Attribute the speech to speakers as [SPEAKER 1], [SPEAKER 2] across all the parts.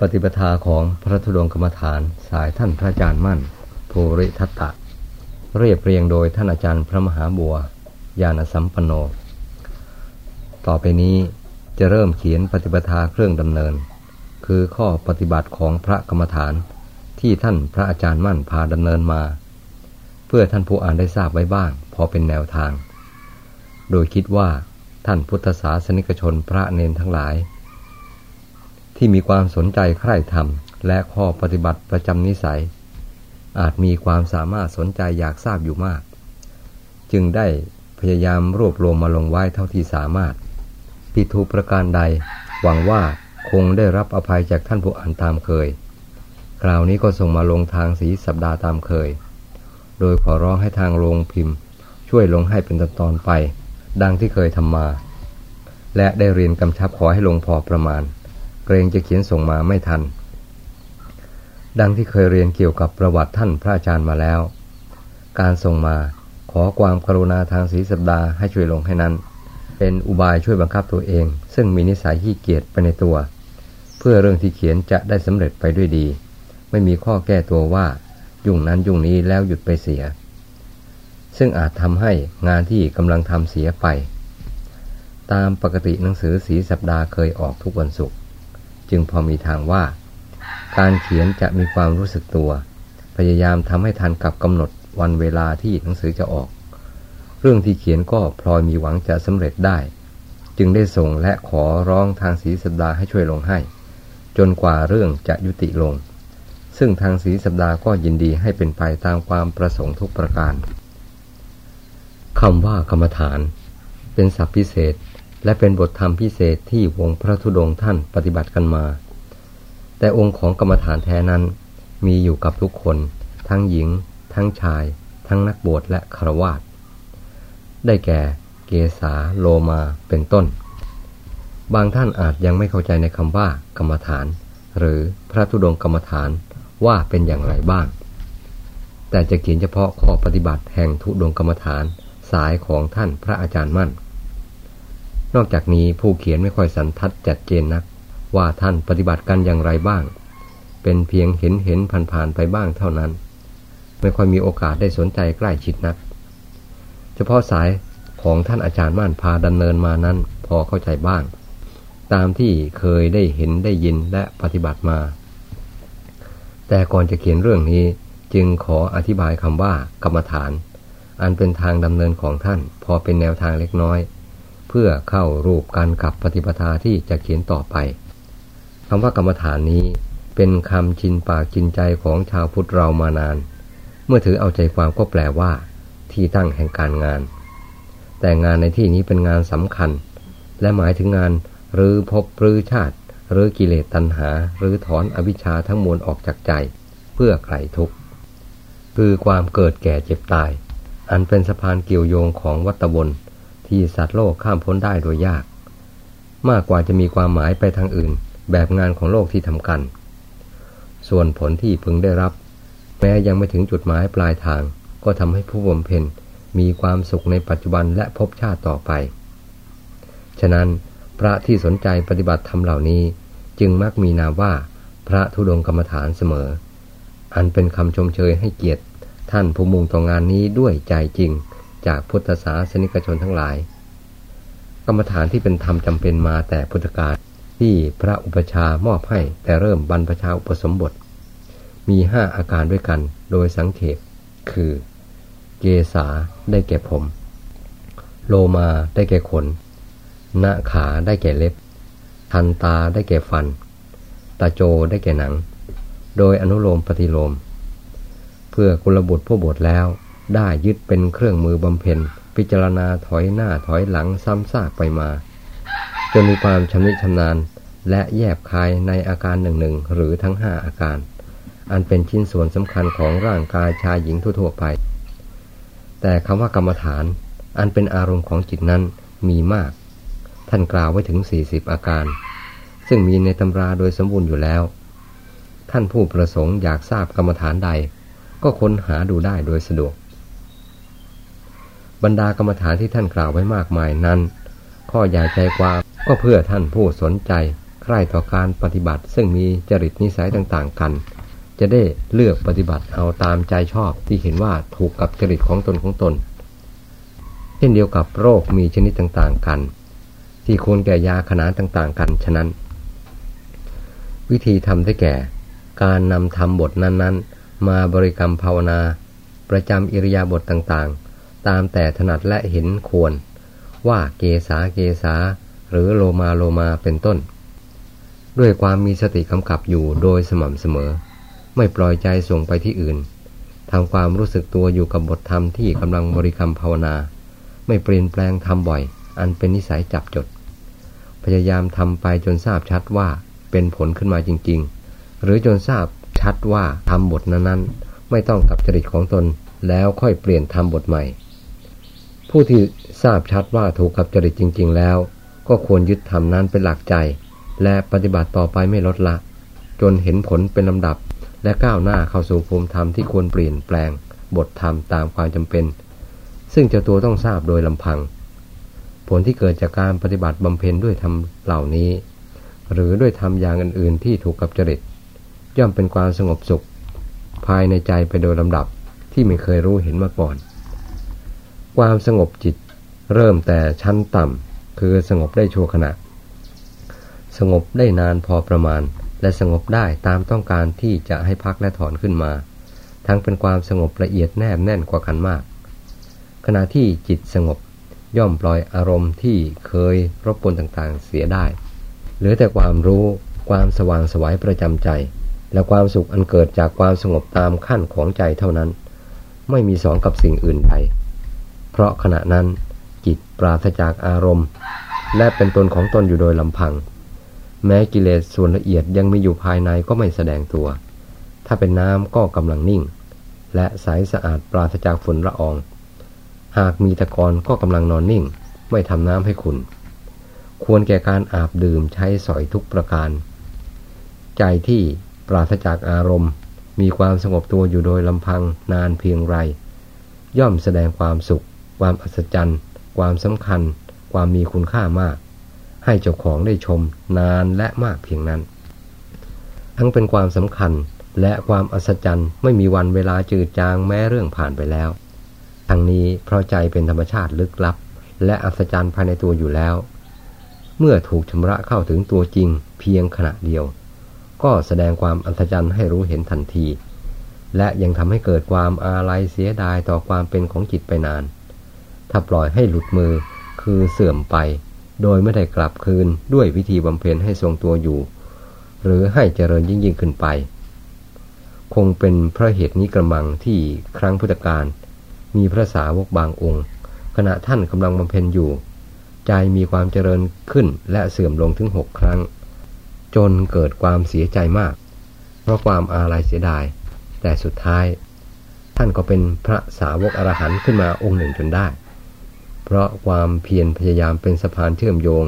[SPEAKER 1] ปฏิปทาของพระธุดงกรรมฐานสายท่านพระอาจารย์มั่นภูริทัตตะ เรียบเรียงโดยท่านอาจารย์พระมหาบัว ญาณสัมปันโน ต่อไปนี้จะเริ่มเขียนปฏิปทาเครื่องดำเนิน คือข้อปฏิบัติของพระกรรมฐานที่ท่านพระอาจารย์มั่นพาดำเนินมา เพื่อท่านผู้อ่านได้ทราบไว้บ้าง พอเป็นแนวทาง โดยคิดว่าท่านพุทธศาสนิกชนพระเนนทั้งหลาย ที่มีความสนใจใคร่ธรรม และข้อปฏิบัติประจำนิสัย อาจมีความสามารถสนใจอยากทราบอยู่มาก จึงได้พยายามรวบรวมมาลงไว้เท่าที่สามารถผิดถูกประการใด หวังว่าคงได้รับอภัยจากท่านผู้อ่านตามเคย คราวนี้ก็ส่งมาลงทางสีสัปดาห์ตามเคย โดยขอร้องให้ทางโรงพิมพ์ ช่วยลงให้เป็นตอนๆไป ดังที่เคยทำมา และได้เรียนกำชับขอให้ลงพอประมาณ เกรงจะเขียนส่งมาไม่ทัน ดังที่เคยเรียนเกี่ยวกับประวัติท่านพระอาจารย์มาแล้ว การส่งมาขอความกรุณาทางสีสัปดาห์ให้ช่วยลงให้นั้น เป็นอุบายช่วยบังคับตัวเอง ซึ่งมีนิสัยขี้เกียจไปในตัว เพื่อเรื่องที่เขียนจะได้สำเร็จไปด้วยดี ไม่มีข้อแก้ตัวว่ายุ่งนั้นยุ่งนี้แล้วหยุดไปเสีย ซึ่งอาจทำให้งานที่กำลังทำเสียไป ตามปกติหนังสือสีสัปดาห์เคยออกทุกวันศุกร์ จึงพอมีทางว่า การเขียนจะมีความรู้สึกตัว พยายามทำให้ทันกับกำหนดวันเวลาที่หนังสือจะออก เรื่องที่เขียนก็พลอยมีหวังจะสำเร็จได้ จึงได้ส่งและขอร้องทางสีสัปดาห์ให้ช่วยลงให้ จนกว่าเรื่องจะยุติลง ซึ่งทางสีสัปดาห์ก็ยินดีให้เป็นไปตามความประสงค์ทุกประการคำว่ากรรมฐาน เป็นศัพท์พิเศษ และเป็นบทธรรมพิเศษที่วงพระธุดงท่านปฏิบัติกันมา แต่องค์ของกรรมฐานแท้นั้น มีอยู่กับทุกคน ทั้งหญิง ทั้งชาย ทั้งนักบวชและครวาสได้แก่เกษาโลมาเป็นต้น บางท่านอาจยังไม่เข้าใจในคำว่ากรรมฐาน หรือพระธุดงกรรมฐานว่าเป็นอย่างไรบ้าง แต่จะเขียนเฉพาะข้อปฏิบัติแห่งธุดงกรรมฐานสายของท่านพระอาจารย์มั่น นอกจากนี้ผู้เขียนไม่ค่อยสันทัดจัดเจนนัก ว่าท่านปฏิบัติกันอย่างไรบ้าง เป็นเพียงเห็นเห็นผ่านๆไปบ้างเท่านั้น ไม่ค่อยมีโอกาสได้สนใจใกล้ชิดนัก เฉพาะสายของท่านอาจารย์มั่นพาดำเนินมานั้นพอเข้าใจบ้าง ตามที่เคยได้เห็นได้ยินและปฏิบัติมา แต่ก่อนจะเขียนเรื่องนี้จึงขออธิบายคำว่ากรรมฐาน อันเป็นทางดำเนินของท่านพอเป็นแนวทางเล็กน้อย พื่อเข้ารูปการกับปฏิปทาที่จะเขียนต่อไปคำว่ากรรมฐานนี้เป็นคำชินปากชินใจของชาวพุทธเรามานาน เมื่อถือเอาใจความก็แปลว่า ที่ตั้งแห่งการงาน แต่งานในที่นี้เป็นงานสำคัญ และหมายถึงงานหรือพบหรือชาติ หรือกิเลสตัณหา หรือถอนอวิชชาทั้งมวลออกจากใจ เพื่อไขทุกข์คือความเกิดแก่เจ็บตาย อันเป็นสะพานเกี่ยวโยงของวัตบน ที่สัตว์โลกข้ามพ้นได้โดยยาก มากกว่าจะมีความหมายไปทางอื่น แบบงานของโลกที่ทำกัน ส่วนผลที่พึงได้รับ แม้ยังไม่ถึงจุดหมายปลายทาง ก็ทำให้ผู้บำเพ็ญมีความสุขในปัจจุบันและพบชาติต่อไป ฉะนั้นพระที่สนใจปฏิบัติธรรมเหล่านี้ จึงมักมีนามว่า พระธุดงกรรมฐานเสมอ อันเป็นคำชมเชยให้เกียรติ ท่านผู้มุ่งต่องานนี้ด้วยใจจริง จากพุทธศาสนิกชนทั้งหลาย กรรมฐานที่เป็นธรรมจำเป็นมาแต่พุทธกาลที่พระอุปชามอบให้แต่เริ่มบรรพชาอุปสมบท มีห้าอาการด้วยกันโดยสังเขปคือ เกษาได้แก่ผม โลมาได้แก่ขนหน้าขาได้แก่เล็บ ทันตาได้แก่ฟัน ตาโจได้แก่หนัง โดยอนุโลมปฏิโลม เพื่อกุลบุตรผู้บวชแล้ว ได้ยึดเป็นเครื่องมือบำเพ็ญ พิจารณาถอยหน้าถอยหลังซ้ำซากไปมา จนมีความชำนิชำนาญ และแยบคายในอาการหนึ่งหนึ่งหรือทั้งห้าอาการ อันเป็นชิ้นส่วนสำคัญของร่างกายชายหญิงทั่วๆไป แต่คำว่ากรรมฐาน อันเป็นอารมณ์ของจิตนั้นมีมาก ท่านกล่าวไว้ถึง 40 อาการ ซึ่งมีในตำราโดยสมบูรณ์อยู่แล้ว ท่านผู้ประสงค์อยากทราบกรรมฐานใด ก็ค้นหาดูได้โดยสะดวก บรรดากรรมฐานที่ท่านกล่าวไว้มากมายนั้น ข้อใหญ่ใจความก็เพื่อท่านผู้สนใจ ใคร่ต่อการปฏิบัติ ซึ่งมีจริตนิสัยต่างๆกัน จะได้เลือกปฏิบัติเอาตามใจชอบที่เห็นว่าถูกกับจริตของตนของตน เช่นเดียวกับโรคมีชนิดต่างๆกัน ที่ควรแก่ยาขนาดต่างๆ กันฉะนั้น วิธีทำได้แก่ การนำทำบทนั้นๆ มาบริกรรมภาวนา ประจำอิริยาบถต่างๆ ตามแต่ถนัดและเห็นควร ว่าเกษาเกษา หรือโลมาโลมาเป็นต้น ด้วยความมีสติกำกับอยู่โดยสม่ำเสมอ ไม่ปล่อยใจส่งไปที่อื่นทำความรู้สึกตัวอยู่กับบทธรรมที่กำลังบริกรรมภาวนา ไม่เปลี่ยนแปลงทำบ่อย อันเป็นนิสัยจับจด พยายามทำไปจนทราบชัดว่าเป็นผลขึ้นมาจริง ๆ หรือจนทราบชัดว่าทำบทนั้นๆ ไม่ต้องกับจริตของตนแล้วค่อยเปลี่ยนทำบทใหม่ ผู้ที่ทราบชัดว่าถูกกับจริตจริง ๆ แล้ว ก็ควรยึดธรรมนั้นเป็นหลักใจ และปฏิบัติต่อไปไม่ลดละ จนเห็นผลเป็นลำดับ และก้าวหน้าเข้าสู่ภูมิธรรมที่ควรเปลี่ยนแปลง บทธรรมตามความจำเป็น ซึ่งเจ้าตัวต้องทราบโดยลำพัง ผลที่เกิดจากการปฏิบัติบำเพ็ญด้วยธรรมเหล่านี้ หรือด้วยธรรมอย่างอื่นๆ ที่ถูกกับจริต ย่อมเป็นความสงบสุข ภายในใจไปโดยลำดับที่ไม่เคยรู้เห็นมาก่อน ความสงบจิตเริ่มแต่ชั้นต่ำคือสงบได้ชั่วขณะ สงบได้นานพอประมาณ และสงบได้ตามต้องการที่จะให้พักและถอนขึ้นมา ทั้งเป็นความสงบละเอียดแนบแน่นกว่ากันมาก ขณะที่จิตสงบย่อมปล่อยอารมณ์ที่เคยรบกวนต่างๆเสียได้ เหลือแต่ความรู้ความสว่างสวายประจำใจ และความสุขอันเกิดจากความสงบตามขั้นของใจเท่านั้น ไม่มีสองกับสิ่งอื่นใด เพราะขณะนั้นจิตปราศจากอารมณ์ และเป็นตนของตนอยู่โดยลำพัง แม้กิเลสส่วนละเอียดยังมีอยู่ภายในก็ไม่แสดงตัว ถ้าเป็นน้ำก็กำลังนิ่ง และใสสะอาดปราศจากฝุ่นละออง หากมีตะกอนก็กำลังนอนนิ่ง ไม่ทำน้ำให้ขุนควรแก่การอาบดื่มใช้สอยทุกประการ ใจที่ปราศจากอารมณ์ มีความสงบตัวอยู่โดยลำพังนานเพียงไร ย่อมแสดงความสุข ความอัศจรรย์ ความสำคัญ ความมีคุณค่ามาก ให้เจ้าของได้ชมนานและมากเพียงนั้น ทั้งเป็นความสำคัญและความอัศจรรย์ไม่มีวันเวลาจืดจางแม้เรื่องผ่านไปแล้ว ทั้งนี้เพราะใจเป็นธรรมชาติลึกลับ และอัศจรรย์ภายในตัวอยู่แล้ว เมื่อถูกชำระเข้าถึงตัวจริงเพียงขณะเดียว ก็แสดงความอัศจรรย์ให้รู้เห็นทันที และยังทำให้เกิดความอาลัยเสียดายต่อความเป็นของจิตไปนาน ถ้าปล่อยให้หลุดมือคือเสื่อมไป โดยไม่ได้กลับคืนด้วยวิธีบำเพ็ญให้ทรงตัวอยู่ หรือให้เจริญยิ่งยิ่งขึ้นไป คงเป็นพระเหตุนี้กระมังที่ครั้งพุทธกาลมีพระสาวกบางองค์ ขณะท่านกำลังบำเพ็ญอยู่ ใจมีความเจริญขึ้นและเสื่อมลงถึงหกครั้ง จนเกิดความเสียใจมาก เพราะความอาลัยเสียดาย แต่สุดท้าย ท่านก็เป็นพระสาวกอรหันต์ขึ้นมาองค์หนึ่งจนได้ เพราะความเพียรพยายามเป็นสะพานเชื่อมโยง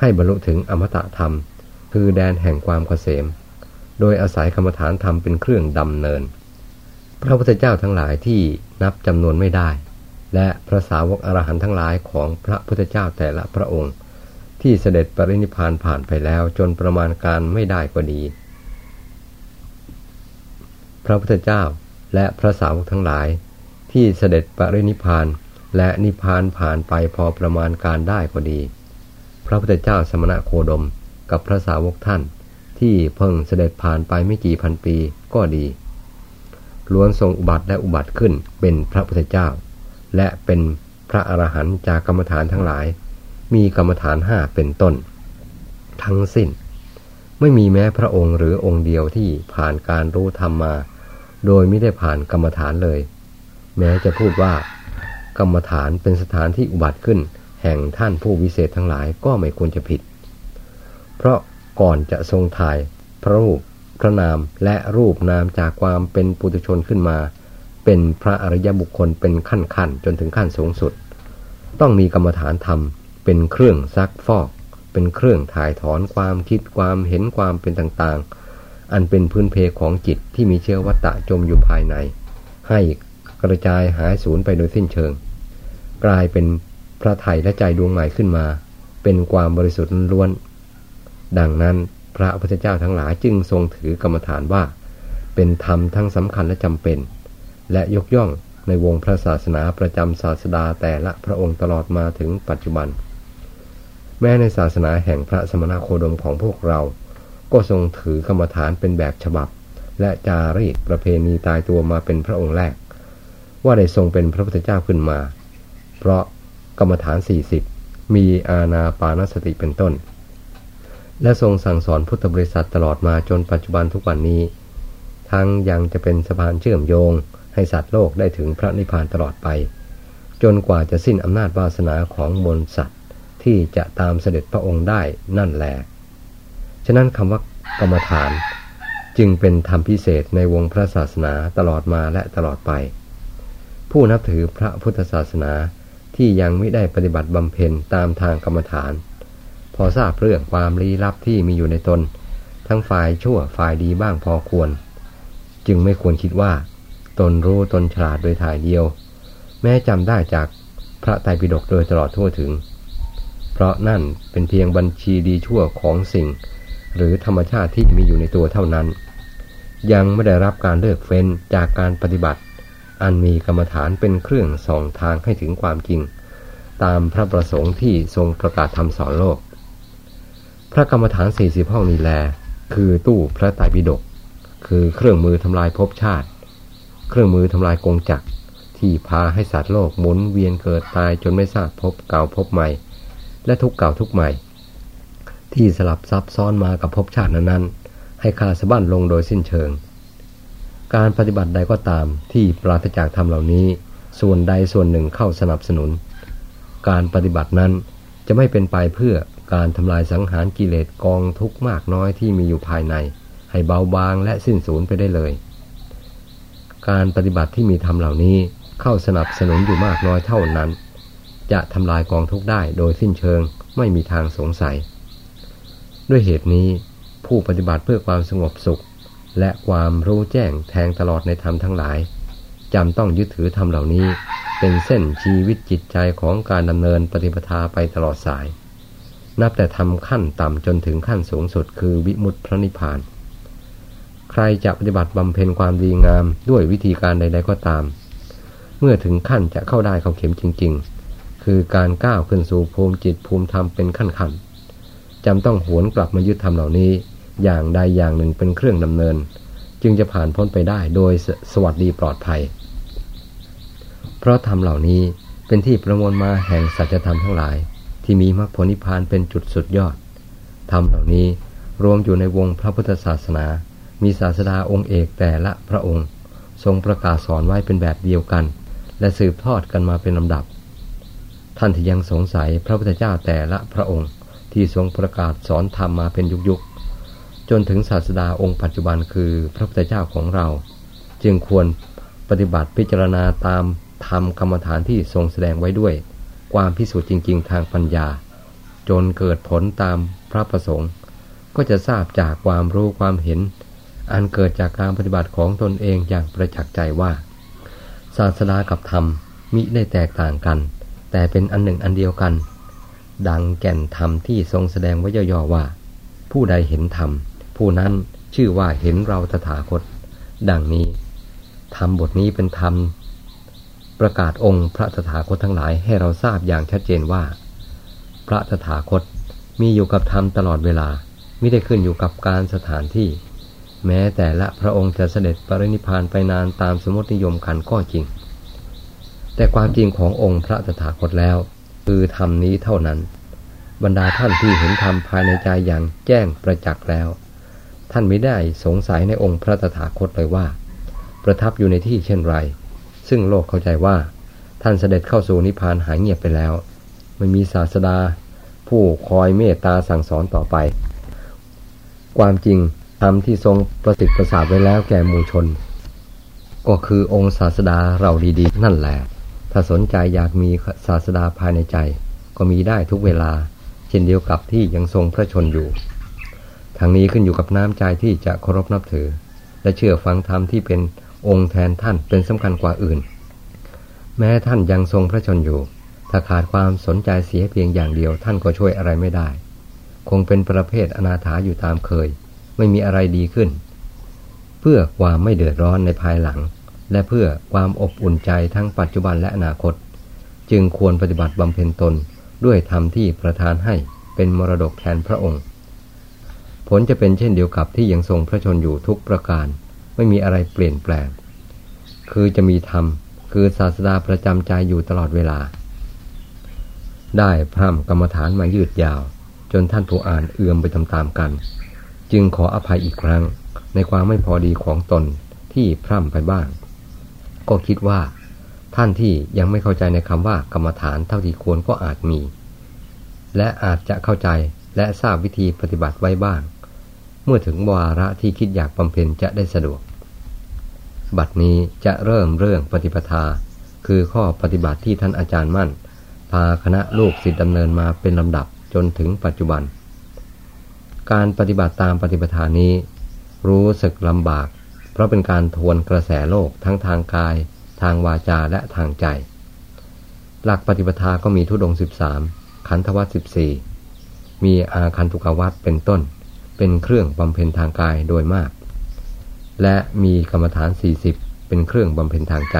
[SPEAKER 1] ให้บรรลุถึงอมตะธรรม คือแดนแห่งความเกษม โดยอาศัยกรรมฐานธรรมเป็นเครื่องดำเนิน พระพุทธเจ้าทั้งหลายที่นับจำนวนไม่ได้ และพระสาวกอรหันต์ทั้งหลายของพระพุทธเจ้าแต่ละพระองค์ ที่เสด็จปรินิพานผ่านไปแล้วจนประมาณการไม่ได้ก็ดี พระพุทธเจ้าและพระสาวกทั้งหลายที่เสด็จปรินิพาน และนิพพานผ่านไปพอประมาณการได้ก็ดี พระพุทธเจ้าสมณะโคดมกับพระสาวกท่าน ที่เพิ่งเสด็จผ่านไปไม่กี่พันปีก็ดี ล้วนทรงอุบัติและอุบัติขึ้นเป็นพระพุทธเจ้า และเป็นพระอรหันต์จากกรรมฐานทั้งหลาย มีกรรมฐานห้าเป็นต้น ทั้งสิ้น ไม่มีแม้พระองค์หรือองค์เดียวที่ผ่านการรู้ธรรมมา โดยไม่ได้ผ่านกรรมฐานเลย แม้จะพูดว่า กรรมฐานเป็นสถานที่อุบัติขึ้น แห่งท่านผู้วิเศษทั้งหลายก็ไม่ควรจะผิด เพราะก่อนจะทรงถ่ายพระรูปพระนามและรูปนามจากความเป็นปุถุชนขึ้นมา เป็นพระอริยบุคคลเป็นขั้นขั้นจนถึงขั้นสูงสุด ต้องมีกรรมฐานธรรม เป็นเครื่องซักฟอก เป็นเครื่องถ่ายถอนความคิดความเห็นความเป็นต่างๆ อันเป็นพื้นเพของจิตที่มีเชื้อวัตตะจมอยู่ภายใน ให้กระจายหายสูญไปโดยสิ้นเชิง กลายเป็นพระไถ่และใจดวงใหม่ขึ้นมา เป็นความบริสุทธิ์ล้วน ดังนั้นพระพุทธเจ้าทั้งหลายจึงทรงถือกรรมฐานว่า เป็นธรรมทั้งสำคัญและจำเป็น และยกย่องในวงพระศาสนาประจำศาสดาแต่ละพระองค์ตลอดมาถึงปัจจุบัน แม้ในศาสนาแห่งพระสมณโคดมของพวกเรา ก็ทรงถือกรรมฐานเป็นแบบฉบับ และจารีตประเพณีตายตัวมาเป็นพระองค์แรก ว่าได้ทรงเป็นพระพุทธเจ้าขึ้นมา ราะกรรมฐานสี่สิบมีอาณาปานสติเป็นต้น และทรงสั่งสอนพุทธบริษัทตลอดมาจนปัจจุบันทุกวันนี้ ทั้งยังจะเป็นสะพานเชื่อมโยง ให้สัตว์โลกได้ถึงพระนิพพานตลอดไป จนกว่าจะสิ้นอำนาจวาสนาของมนสัตว์ที่จะตามเสด็จพระองค์ได้นั่นแหละ ฉะนั้นคำว่ากรรมฐานจึงเป็นธรรมพิเศษในวงพระศาสนาตลอดมาและตลอดไป ผู้นับถือพระพุทธศาสนา ที่ยังไม่ได้ปฏิบัติบำเพ็ญตามทางกรรมฐาน พอทราบเรื่องความลี้ลับที่มีอยู่ในตน ทั้งฝ่ายชั่วฝ่ายดีบ้างพอควร จึงไม่ควรคิดว่า ตนรู้ตนฉลาดโดยถ่ายเดียว แม้จำได้จากพระไตรปิฎกโดยตลอดทั่วถึง เพราะนั่นเป็นเพียงบัญชีดีชั่วของสิ่ง หรือธรรมชาติที่มีอยู่ในตัวเท่านั้น ยังไม่ได้รับการเลือกเฟ้นจากการปฏิบัติ อันมีกรรมฐานเป็นเครื่องส่องทางให้ถึงความจริง ตามพระประสงค์ที่ทรงประกาศธรรมสอนโลก พระกรรมฐานสี่สิบห้องนี้แล คือตู้พระไตรปิฎกคือเครื่องมือทำลายภพชาติ เครื่องมือทำลายกงจักรที่พาให้สัตว์โลกหมุนเวียนเกิดตายจนไม่ทราบพบเก่าพบใหม่ และทุกเก่าทุกใหม่ ที่สลับซับซ้อนมากับภพชาตินั้นๆให้ขาดสะบั้นลงโดยสิ้นเชิง การปฏิบัติใดก็ตามที่ปราศจากธรรมเหล่านี้ ส่วนใดส่วนหนึ่งเข้าสนับสนุน การปฏิบัตินั้นจะไม่เป็นไปเพื่อการทำลายสังหารกิเลสกองทุกข์มากน้อยที่มีอยู่ภายใน ให้เบาบางและสิ้นสูญไปได้เลย การปฏิบัติที่มีธรรมเหล่านี้เข้าสนับสนุนอยู่มากน้อยเท่านั้น จะทำลายกองทุกข์ได้โดยสิ้นเชิงไม่มีทางสงสัย ด้วยเหตุนี้ผู้ปฏิบัติเพื่อความสงบสุข และความรู้แจ้งแทงตลอดในธรรมทั้งหลายจำต้องยึดถือธรรมเหล่านี้ เป็นเส้นชีวิตจิตใจของการดำเนินปฏิปทาไปตลอดสาย นับแต่ทำขั้นต่ำจนถึงขั้นสูงสุดคือวิมุตติพระนิพพาน ใครจะปฏิบัติบำเพ็ญความดีงามด้วยวิธีการใด ๆก็ตาม เมื่อถึงขั้นจะเข้าได้เข้าเข็มจริง ๆ คือการก้าวขึ้นสู่ภูมิจิตภูมิธรรมเป็นขั้นขันจำต้องหวนกลับมายึดธรรมเหล่านี้ อย่างใดอย่างหนึ่งเป็นเครื่องดำเนิน จึงจะผ่านพ้นไปได้โดยสสวัสดีปลอดภัย เพราะธรรมเหล่านี้เป็นที่ประมวลมาแห่งสัจธรรมทั้งหลาย ที่มีมรรคผลนิพพานเป็นจุดสุดยอดธรรมเหล่านี้รวมอยู่ในวงพระพุทธศาสนา มีศาสดาองค์เอกแต่ละพระองค์ ทรงประกาศสอนไว้เป็นแบบเดียวกัน และสืบทอดกันมาเป็นลำดับ ท่านที่ยังสงสัยพระพุทธเจ้าแต่ละพระองค์ที่ทรงประกาศสอนธรรมมาเป็นยุคๆ จนถึงศาสดาองค์ปัจจุบันคือพระพุทธเจ้าของเรา จึงควรปฏิบัติพิจารณาตามธรรมกรรมฐานที่ทรงแสดงไว้ด้วย ความพิสูจน์จริง ๆ ทางปัญญา จนเกิดผลตามพระประสงค์ ก็จะทราบจากความรู้ความเห็น อันเกิดจากการปฏิบัติของตนเองอย่างประจักษ์ใจว่า ศาสนากับธรรมมิได้แตกต่างกัน แต่เป็นอันหนึ่งอันเดียวกัน ดังแก่นธรรมที่ทรงแสดงไว้ย่อๆว่า ผู้ใดเห็นธรรม ผู้นั้นชื่อว่าเห็นเราตถาคต ดังนี้ธรรมบทนี้เป็นธรรม ประกาศองค์พระตถาคตทั้งหลายให้เราทราบอย่างชัดเจนว่า พระตถาคตมีอยู่กับธรรมตลอดเวลาไม่ได้ขึ้นอยู่กับการสถานที่ แม้แต่ละพระองค์จะเสด็จปรินิพานไปนานตามสมมตินิยมกันก็จริง แต่ความจริงขององค์พระตถาคตแล้ว คือธรรมนี้เท่านั้น บรรดาท่านที่เห็นธรรมภายในใจอย่างแจ้งประจักษ์แล้ว ท่านไม่ได้สงสัยในองค์พระตถาคตเลยว่า ประทับอยู่ในที่เช่นไร ซึ่งโลกเข้าใจว่า ท่านเสด็จเข้าสู่นิพพานหายเงียบไปแล้ว ไม่มีศาสดา ผู้คอยเมตตาสั่งสอนต่อไป ความจริงธรรมที่ทรงประสิทธิ์ประสาทไว้แล้วแก่มูชน ก็คือองค์ศาสดาเราดีๆ นั่นแหละ ถ้าสนใจอยากมีศาสดาภายในใจ ก็มีได้ทุกเวลา เช่นเดียวกับที่ยังทรงพระชนอยู่ ทางนี้ขึ้นอยู่กับน้ำใจที่จะเคารพนับถือ และเชื่อฟังธรรมที่เป็นองค์แทนท่านเป็นสำคัญกว่าอื่น แม้ท่านยังทรงพระชนอยู่ ถ้าขาดความสนใจเสียเพียงอย่างเดียวท่านก็ช่วยอะไรไม่ได้ คงเป็นประเภทอนาถาอยู่ตามเคย ไม่มีอะไรดีขึ้น เพื่อความไม่เดือดร้อนในภายหลัง และเพื่อความอบอุ่นใจทั้งปัจจุบันและอนาคต จึงควรปฏิบัติบำเพ็ญตนด้วยธรรมที่ประทานให้เป็นมรดกแทนพระองค์ ผลจะเป็นเช่นเดียวกับที่ยังทรงพระชนอยู่ทุกประการ ไม่มีอะไรเปลี่ยนแปลง คือจะมีธรรม คือศาสดาประจำใจอยู่ตลอดเวลา ได้พร่ำกรรมฐานมายืดยาว จนท่านผู้อ่านเอื่อมไปตามๆกัน จึงขออภัยอีกครั้ง ในความไม่พอดีของตนที่พร่ำไปบ้าง ก็คิดว่า ท่านที่ยังไม่เข้าใจในคำว่ากรรมฐานเท่าที่ควรก็อาจมี และอาจจะเข้าใจและทราบวิธีปฏิบัติไว้บ้าง เมื่อถึงวาระที่คิดอยากบำเพ็ญจะได้สะดวก บัดนี้จะเริ่มเรื่องปฏิปทา คือข้อปฏิบัติที่ท่านอาจารย์มั่น พาคณะลูกศิษย์ดำเนินมาเป็นลำดับจนถึงปัจจุบัน การปฏิบัติตามปฏิปทานี้ รู้สึกลำบาก เพราะเป็นการทวนกระแสโลกทั้งทางกาย ทางวาจาและทางใจ หลักปฏิปทาก็มีทุดงสิบสามขันธวัตสิบสี่มีอาคันตุกวัตเป็นต้น เป็นเครื่องบำเพ็ญทางกายโดยมาก และมีกรรมฐานสี่สิบเป็นเครื่องบำเพ็ญทางใจ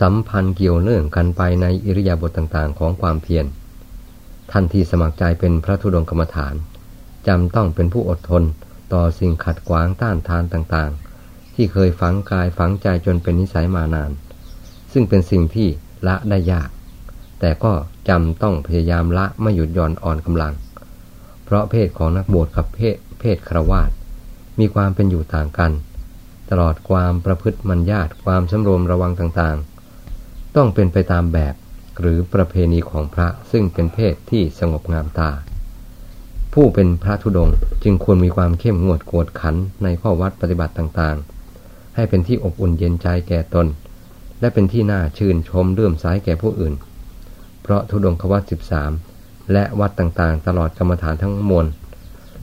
[SPEAKER 1] สัมพันธ์เกี่ยวเนื่องกันไปในอิริยาบถต่างๆ ของความเพียร ท่านที่สมัครใจเป็นพระธุดงกรรมฐานจำต้องเป็นผู้อดทนต่อสิ่งขัดขวางต้านทานต่างๆ ที่เคยฝังกายฝังใจจนเป็นนิสัยมานาน ซึ่งเป็นสิ่งที่ละได้ยาก แต่ก็จำต้องพยายามละไม่หยุดย่อนอ่อนกำลัง เพราะเพศของนักบวชกับเพศเพศครวาสมีความเป็นอยู่ต่างกัน ตลอดความประพฤติมัญญาตความสำรวมระวังต่างๆ ต้องเป็นไปตามแบบหรือประเพณีของพระซึ่งเป็นเพศที่สงบงามตา ผู้เป็นพระธุดงจึงควรมีความเข้มงวดกวดขันในข้อวัดปฏิบัติต่างๆ ให้เป็นที่อบอุ่นเย็นใจแก่ตน และเป็นที่น่าชื่นชมเลื่อมสายแก่ผู้อื่น เพราะทุดงควัตสิบสาม และวัดต่างๆ ตลอดกรรมฐานทั้งมวล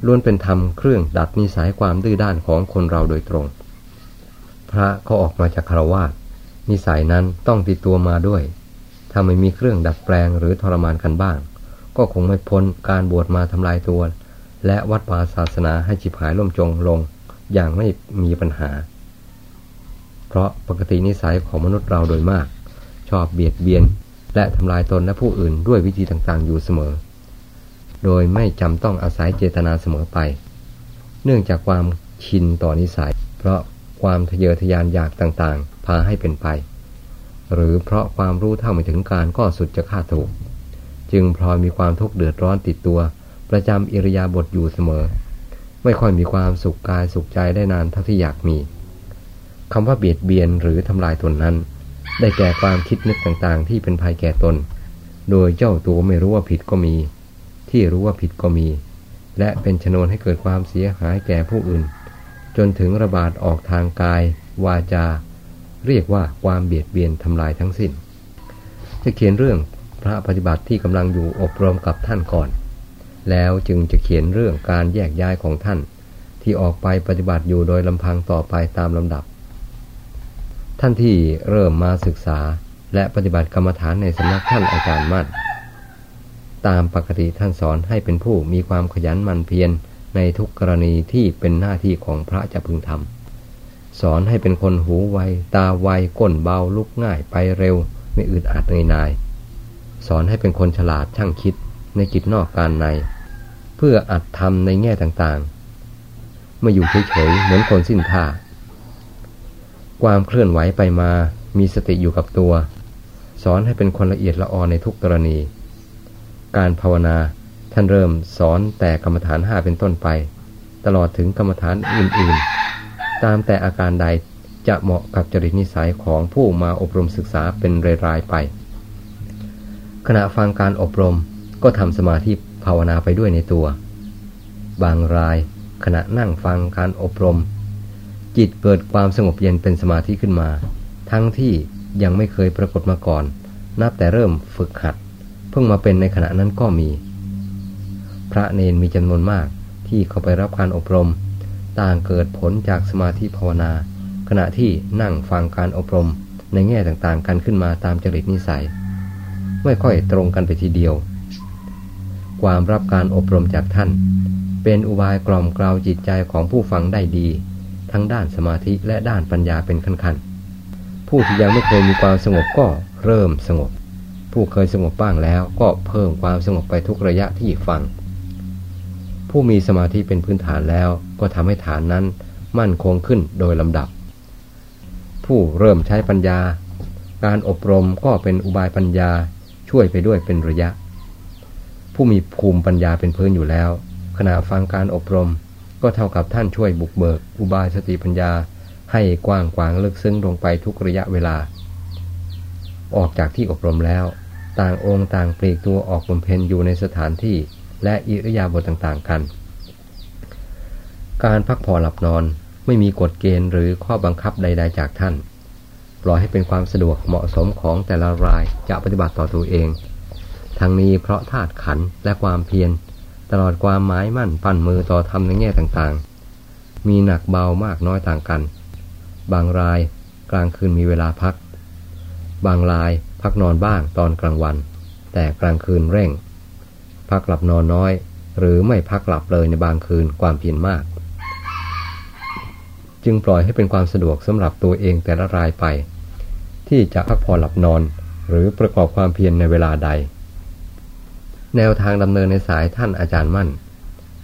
[SPEAKER 1] ล้วนเป็นธรรมเครื่องดัดนิสัยความดื้อด้านของคนเราโดยตรง พระเขาออกมาจากคารวาสนิสัยนั้นต้องติดตัวมาด้วย ถ้าไม่มีเครื่องดัดแปลงหรือทรมานกันบ้าง ก็คงไม่พ้นการบวชมาทำลายตัว และวัดวาศาสนาให้จิบหายล่มจงลง อย่างไม่มีปัญหา เพราะปกตินิสัยของมนุษย์เราโดยมาก ชอบเบียดเบียน และทำลายตนและผู้อื่นด้วยวิธีต่างๆ อยู่เสมอ โดยไม่จำต้องอาศัยเจตนาเสมอไป เนื่องจากความชินต่อนิสัย เพราะความทะเยอทะยานอยากต่างๆ พาให้เป็นไป หรือเพราะความรู้เท่าไม่ถึงการก็สุดจะฆ่าถูก จึงพลอยมีความทุกข์เดือดร้อนติดตัว ประจำอิริยาบถอยู่เสมอ ไม่ค่อยมีความสุขกายสุขใจได้นานเท่าที่อยากมีคำว่าเบียดเบียนหรือทำลายตนนั้น ได้แก่ความคิดนึกต่างๆ ที่เป็นภัยแก่ตน โดยเจ้าตัวไม่รู้ว่าผิดก็มี ที่รู้ว่าผิดก็มี และเป็นชนวนให้เกิดความเสียหายแก่ผู้อื่น จนถึงระบาดออกทางกาย วาจา เรียกว่าความเบียดเบียนทำลายทั้งสิ้น จะเขียนเรื่องพระปฏิบัติที่กำลังอยู่อบรมกับท่านก่อน แล้วจึงจะเขียนเรื่องการแยกย้ายของท่าน ที่ออกไปปฏิบัติอยู่โดยลำพังต่อไปตามลำดับ ท่านที่เริ่มมาศึกษาและปฏิบัติกรรมฐานในสำนักท่านอาจารย์มั่นตามปกติท่านสอนให้เป็นผู้มีความขยันหมั่นเพียรในทุกกรณีที่เป็นหน้าที่ของพระจะพึงทำสอนให้เป็นคนหูไว ตาไวก้นเบาลุกง่ายไปเร็ว ไม่อึดอัดเนยนาย สอนให้เป็นคนฉลาดช่างคิดในกิจนอกการใน เพื่ออัดทำในแง่ต่างๆไม่อยู่เฉยๆเหมือนคนสิ้นท่า ความเคลื่อนไหวไปมา มีสติอยู่กับตัว สอนให้เป็นคนละเอียดละออในทุกกรณี การภาวนาท่านเริ่มสอนแต่กรรมฐานห้าเป็นต้นไป ตลอดถึงกรรมฐานอื่นๆ ตามแต่อาการใดจะเหมาะกับจริตนิสัยของผู้มาอบรมศึกษาเป็นรายๆไป ขณะฟังการอบรมก็ทำสมาธิภาวนาไปด้วยในตัว บางรายขณะนั่งฟังการอบรม จิตเกิดความสงบเย็นเป็นสมาธิขึ้นมา ทั้งที่ยังไม่เคยปรากฏมาก่อน นับแต่เริ่มฝึกหัด เพิ่งมาเป็นในขณะนั้นก็มี พระเนนมีจำนวนมากที่เข้าไปรับการอบรม ต่างเกิดผลจากสมาธิภาวนา ขณะที่นั่งฟังการอบรมในแง่ต่างๆ กันขึ้นมาตามจริตนิสัย ไม่ค่อยตรงกันไปทีเดียว ความรับการอบรมจากท่าน เป็นอุบายกล่อมกล่าวจิตใจของผู้ฟังได้ดี ทั้งด้านสมาธิและด้านปัญญาเป็นขั้นๆ ผู้ที่ยังไม่เคยมีความสงบก็เริ่มสงบ ผู้เคยสงบบ้างแล้วก็เพิ่มความสงบไปทุกระยะที่ฟัง ผู้มีสมาธิเป็นพื้นฐานแล้วก็ทำให้ฐานนั้นมั่นคงขึ้นโดยลำดับ ผู้เริ่มใช้ปัญญา การอบรมก็เป็นอุบายปัญญาช่วยไปด้วยเป็นระยะ ผู้มีภูมิปัญญาเป็นพื้นอยู่แล้ว ขณะฟังการอบรม ก็เท่ากับท่านช่วยบุกเบิก อุบายสติปัญญาให้กว้างขวางลึกซึ้งลงไปทุกระยะเวลา ออกจากที่อบรมแล้ว ต่างองค์ต่างปลีกตัวออกบำเพ็ญอยู่ในสถานที่และอิริยาบถต่างๆกัน การพักผ่อนหลับนอนไม่มีกฎเกณฑ์หรือข้อบังคับใด ๆ จากท่าน ปล่อยให้เป็นความสะดวกเหมาะสมของแต่ละรายจะปฏิบัติต่อตัวเอง ทั้งนี้เพราะธาตุขันและความเพียร ตลอดความหมายมั่นปั้นมือต่อทำในแง่ต่างๆ มีหนักเบามากน้อยต่างกัน บางรายกลางคืนมีเวลาพัก บางรายพักนอนบ้างตอนกลางวัน แต่กลางคืนเร่ง พักหลับนอนน้อย หรือไม่พักหลับเลยในบางคืนความเพียรมาก จึงปล่อยให้เป็นความสะดวกสำหรับตัวเองแต่ละรายไป ที่จะพักผ่อนหลับนอนหรือประกอบความเพียรในเวลาใด แนวทางดำเนินในสายท่านอาจารย์มั่น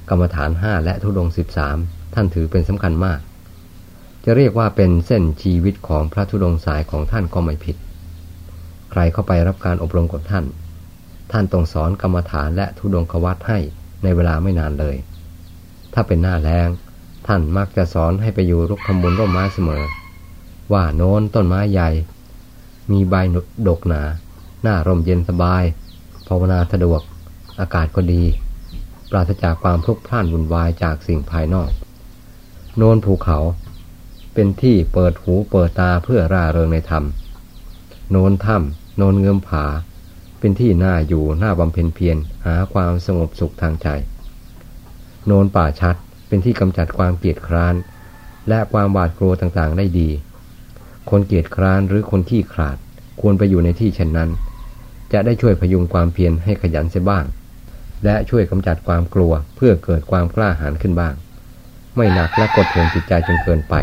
[SPEAKER 1] กรรมฐานห้าและทุดงสิบสามท่านถือเป็นสำคัญมาก จะเรียกว่าเป็นเส้นชีวิตของพระธุดงสายของท่านก็ไม่ผิด ใครเข้าไปรับการอบรมกับท่าน ท่านต้องสอนกรรมฐานและทุดงควัตให้ในเวลาไม่นานเลย ถ้าเป็นหน้าแรงท่านมักจะสอนให้ไปอยู่รุกขมูลร่มไม้เสมอ ว่าโน้นต้นไม้ใหญ่ มีใบดกหนา หน้าร่มเย็นสบายภาวนาสะดวก อากาศก็ดี ปราศจากความพลุกพล่านวุ่นวายจากสิ่งภายนอก โนนภูเขา เป็นที่เปิดหูเปิดตาเพื่อร่าเริงในธรรม โนนถ้ำโนนเงื้อมผา เป็นที่น่าอยู่น่าบำเพ็ญเพียรหาความสงบสุขทางใจ โนนป่าชัดเป็นที่กำจัดความเกลียดคร้าน และความหวาดกลัวต่างๆได้ดี คนเกลียดคร้านหรือคนที่ขาดควรไปอยู่ในที่เช่นนั้น จะได้ช่วยพยุงความเพียรให้ขยันเสียบ้าง และช่วยกำจัดความกลัวเพื่อเกิดความกล้าหาญขึ้นบ้าง ไม่หนักและกดทวงจิตใจจนเกินไป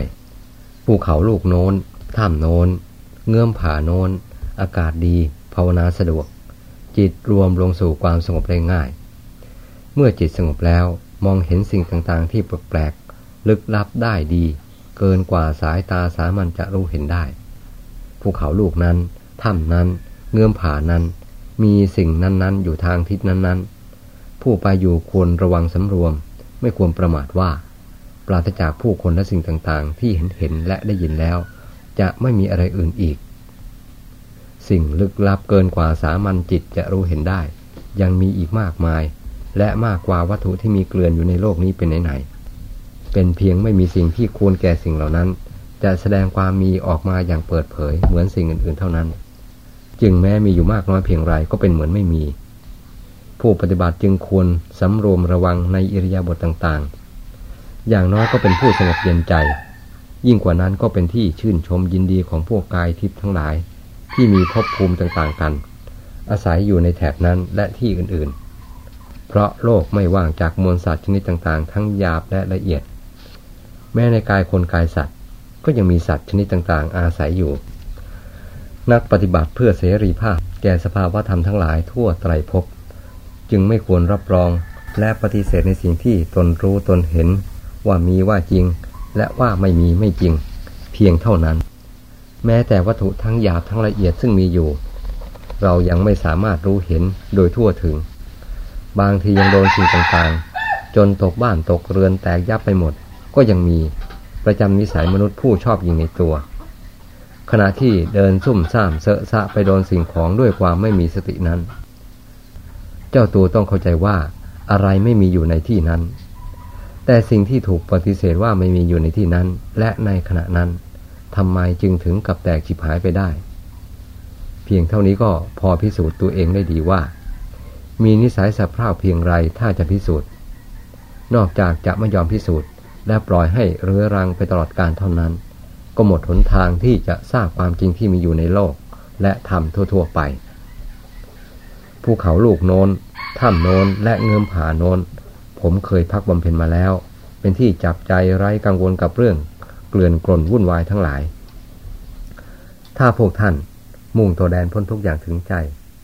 [SPEAKER 1] ภูเขาลูกโน้นถ้ำโน้น เงื่อมผาโน้น อากาศดี ภาวนาสะดวก จิตรวมลงสู่ความสงบได้ง่าย เมื่อจิตสงบแล้วมองเห็นสิ่งต่างๆ ที่แปลกๆลึกลับได้ดี เกินกว่าสายตาสามัญจะรู้เห็นได้ ภูเขาลูกนั้นถ้ำนั้น เงื่อมผานั้น มีสิ่งนั้นๆ อยู่ทางทิศนั้นๆ ผู้ไปอยู่ควรระวังสำรวม ไม่ควรประมาทว่า ปราศจากผู้คนและสิ่งต่างๆ ที่เห็นเห็นและได้ยินแล้ว จะไม่มีอะไรอื่นอีก สิ่งลึกลับเกินกว่าสามัญจิตจะรู้เห็นได้ ยังมีอีกมากมาย และมากกว่าวัตถุที่มีเกลื่อนอยู่ในโลกนี้เป็นไหนๆเป็นเพียงไม่มีสิ่งที่ควรแก่สิ่งเหล่านั้น จะแสดงความมีออกมาอย่างเปิดเผย เหมือนสิ่งอื่นๆ เท่านั้น จึงแม้มีอยู่มากน้อยเพียงไรก็เป็นเหมือนไม่มี ผู้ปฏิบัติจึงควรสำรวมระวังในอิริยาบถต่างๆ อย่างน้อยก็เป็นผู้สงบเย็นใจ ยิ่งกว่านั้นก็เป็นที่ชื่นชมยินดีของพวกกายทิพย์ทั้งหลาย ที่มีภพภูมิต่างๆกัน อาศัยอยู่ในแถบนั้นและที่อื่นๆ เพราะโลกไม่ว่างจากมวลสัตว์ชนิดต่างๆ ทั้งหยาบและละเอียด แม้ในกายคนกายสัตว์ ก็ยังมีสัตว์ชนิดต่างๆ อาศัยอยู่ นักปฏิบัติเพื่อเสรีภาพแก่สภาวะธรรมทั้งหลายทั่วไตรภพ จึงไม่ควรรับรองและปฏิเสธในสิ่งที่ตนรู้ตนเห็นว่ามีว่าจริง และว่าไม่มีไม่จริง เพียงเท่านั้น แม้แต่วัตถุทั้งหยาบทั้งละเอียดซึ่งมีอยู่ เรายังไม่สามารถรู้เห็นโดยทั่วถึง บางทียังโดนสิ่งต่างๆ จนตกบ้านตกเรือนแตกยับไปหมด ก็ยังมีประจำนิสัยมนุษย์ผู้ชอบยิงในตัว ขณะที่เดินซุ่มซ่ามเสอะสะไปโดนสิ่งของด้วยความไม่มีสตินั้น จ้าตัวต้องเข้าใจว่าอะไรไม่มีอยู่ในที่นั้น แต่สิ่งที่ถูกปฏิเสธว่าไม่มีอยู่ในที่นั้น และในขณะนั้นทำไมจึงถึงกับแตกฉิบหายไปได้ เพียงเท่านี้ก็พอพิสูจน์ตัวเองได้ดีว่า มีนิสัยสับเพร่าเพียงไรถ้าจะพิสูจน์ นอกจากจะไม่ยอมพิสูจน์ และปล่อยให้เรื้อรังไปตลอดการเท่านั้น ก็หมดหนทางที่จะทราบความจริงที่มีอยู่ในโลก และทำทั่ว ๆ ไปภูเขาลูกโน้น ถ้ำโนนและเงิมผาโนนผมเคยพักบำเพ็ญมาแล้ว เป็นที่จับใจไร้กังวลกับเรื่อง เกลื่อนกล่นวุ่นวายทั้งหลาย ถ้าพวกท่านมุ่งตัวแดนพ้นทุกอย่างถึงใจ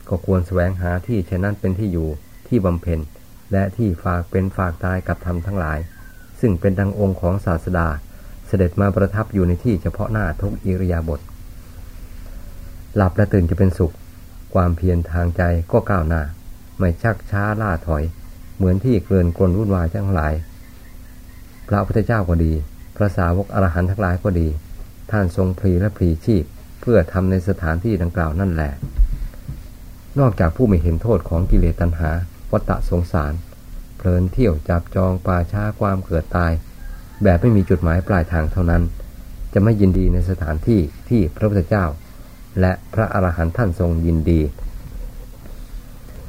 [SPEAKER 1] ก็ควรแสวงหาที่เช่นนั้นเป็นที่อยู่ที่บำเพ็ญและที่ฝากเป็นฝากตายกับธรรมทั้งหลาย ซึ่งเป็นดังองค์ของศาสดา เสด็จมาประทับอยู่ในที่เฉพาะหน้าทุกอิริยาบถหลับและตื่นจะเป็นสุข ความเพียรทางใจก็ก้าวหน้า ไม่ชักช้าล่าถอย เหมือนที่เกลื่อนกลวุ่นวายทั้งหลาย พระพุทธเจ้าก็ดี พระสาวกอรหันต์ทั้งหลายก็ดี ท่านทรงพลีและพลีชีพ เพื่อทำในสถานที่ดังกล่าวนั่นแหละ นอกจากผู้ไม่เห็นโทษของกิเลสตัณหา วัตะสงสาร เพลินเที่ยวจับจองป่าช้าความเกิดตาย แบบไม่มีจุดหมายปลายทางเท่านั้น จะไม่ยินดีในสถานที่ที่พระพุทธเจ้า และพระอรหันต์ท่านทรงยินดี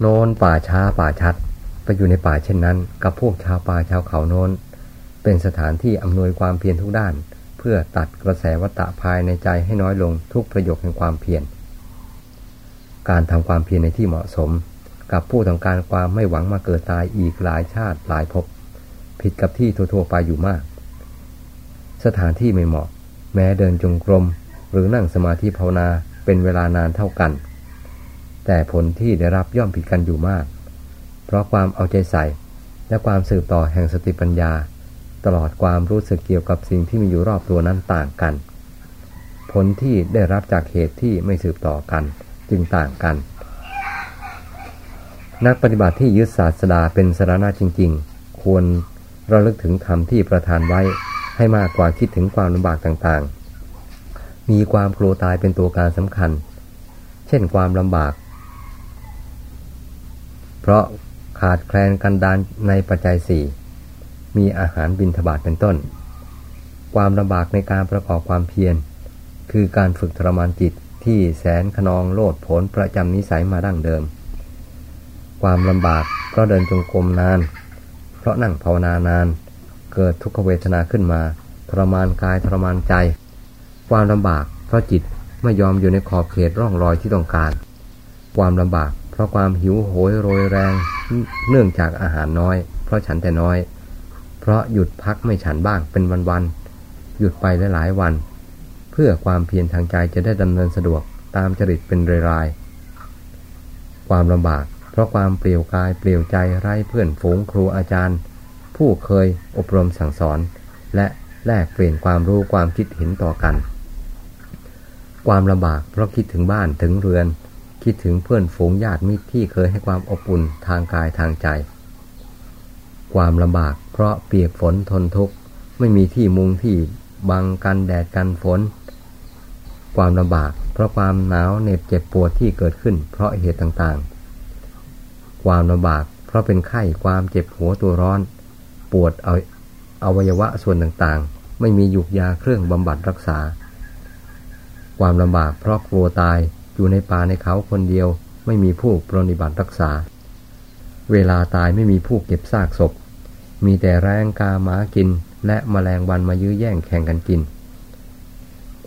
[SPEAKER 1] โนนป่าช้าป่าชัด ไปอยู่ในป่าเช่นนั้น กับพวกชาวป่าชาวเขาโนนเป็นสถานที่อำนวยความเพียรทุกด้าน เพื่อตัดกระแสวัตะภายในใจให้น้อยลงทุกประโยคแห่งความเพียรการทำความเพียรในที่เหมาะสม กับผู้ต้องการความไม่หวังมาเกิดตายอีกหลายชาติหลายภพผิดกับที่ทั่วๆไปอยู่มาก สถานที่ไม่เหมาะ แม้เดินจงกรม หรือนั่งสมาธิภาวนาเป็นเวลานานเท่ากัน แต่ผลที่ได้รับย่อมผิดกันอยู่มาก เพราะความเอาใจใส่ และความสืบต่อแห่งสติปัญญา ตลอดความรู้สึกเกี่ยวกับสิ่งที่มีอยู่รอบตัวนั้นต่างกัน ผลที่ได้รับจากเหตุที่ไม่สืบต่อกันจึงต่างกัน นักปฏิบัติที่ยึดศาสดาเป็นสาระจริง ๆ ควรระลึกถึงธรรมที่ประทานไว้ให้มากกว่าคิดถึงความลำบากต่างๆ มีความกลัวตายเป็นตัวการสำคัญ เช่นความลำบาก เพราะขาดแคลนกันดานในปัจจัยสี่มีอาหารบินทบาทเป็นต้น ความลำบากในการประกอบความเพียร คือการฝึกทรมานจิตที่แสนขนองโลดผลประจำนิสัยมาดั้งเดิม ความลำบากเพราะเดินจงกรมนาน เพราะนั่งภาวนานาน เกิดทุกขเวทนาขึ้นมา ทรมานกายทรมานใจ ความลำบากเพราะจิตไม่ยอมอยู่ในขอบเขตร่องรอยที่ต้องการ ความลำบาก เพราะความหิวโหยโรยแรง เนื่องจากอาหารน้อย เพราะฉันแต่น้อย เพราะหยุดพักไม่ฉันบ้างเป็นวันๆ หยุดไปหลายๆวัน เพื่อความเพียรทางใจจะได้ดำเนินสะดวกตามจริตเป็นรายๆความลำบาก เพราะความเปลี่ยวกายเปลี่ยวใจไร้เพื่อนฝูงครูอาจารย์ ผู้เคยอบรมสั่งสอน และแลกเปลี่ยนความรู้ความคิดเห็นต่อกัน ความลำบากเพราะคิดถึงบ้านถึงเรือน คิดถึงเพื่อนฝูงญาติมิตรที่เคยให้ความอบอุ่นทางกายทางใจ ความลำบากเพราะเปียกฝนทนทุกข์ไม่มีที่มุงที่บังกันแดดกันฝน ความลำบากเพราะความหนาวเหน็บเจ็บปวดที่เกิดขึ้น เพราะเหตุต่างๆ ความลำบากเพราะเป็นไข้ความเจ็บหัวตัวร้อน ปวดเอาอวัยวะส่วนต่างๆ ไม่มียุกยาเครื่องบำบัดรักษา ความลำบากเพราะกลัวตาย อยู่ในป่าในเขาคนเดียว ไม่มีผู้ปรนิบัติรักษา เวลาตายไม่มีผู้เก็บซากศพ มีแต่แรงกาหมากิน และมแมลงวันมายื้อแย่งแข่งกันกิน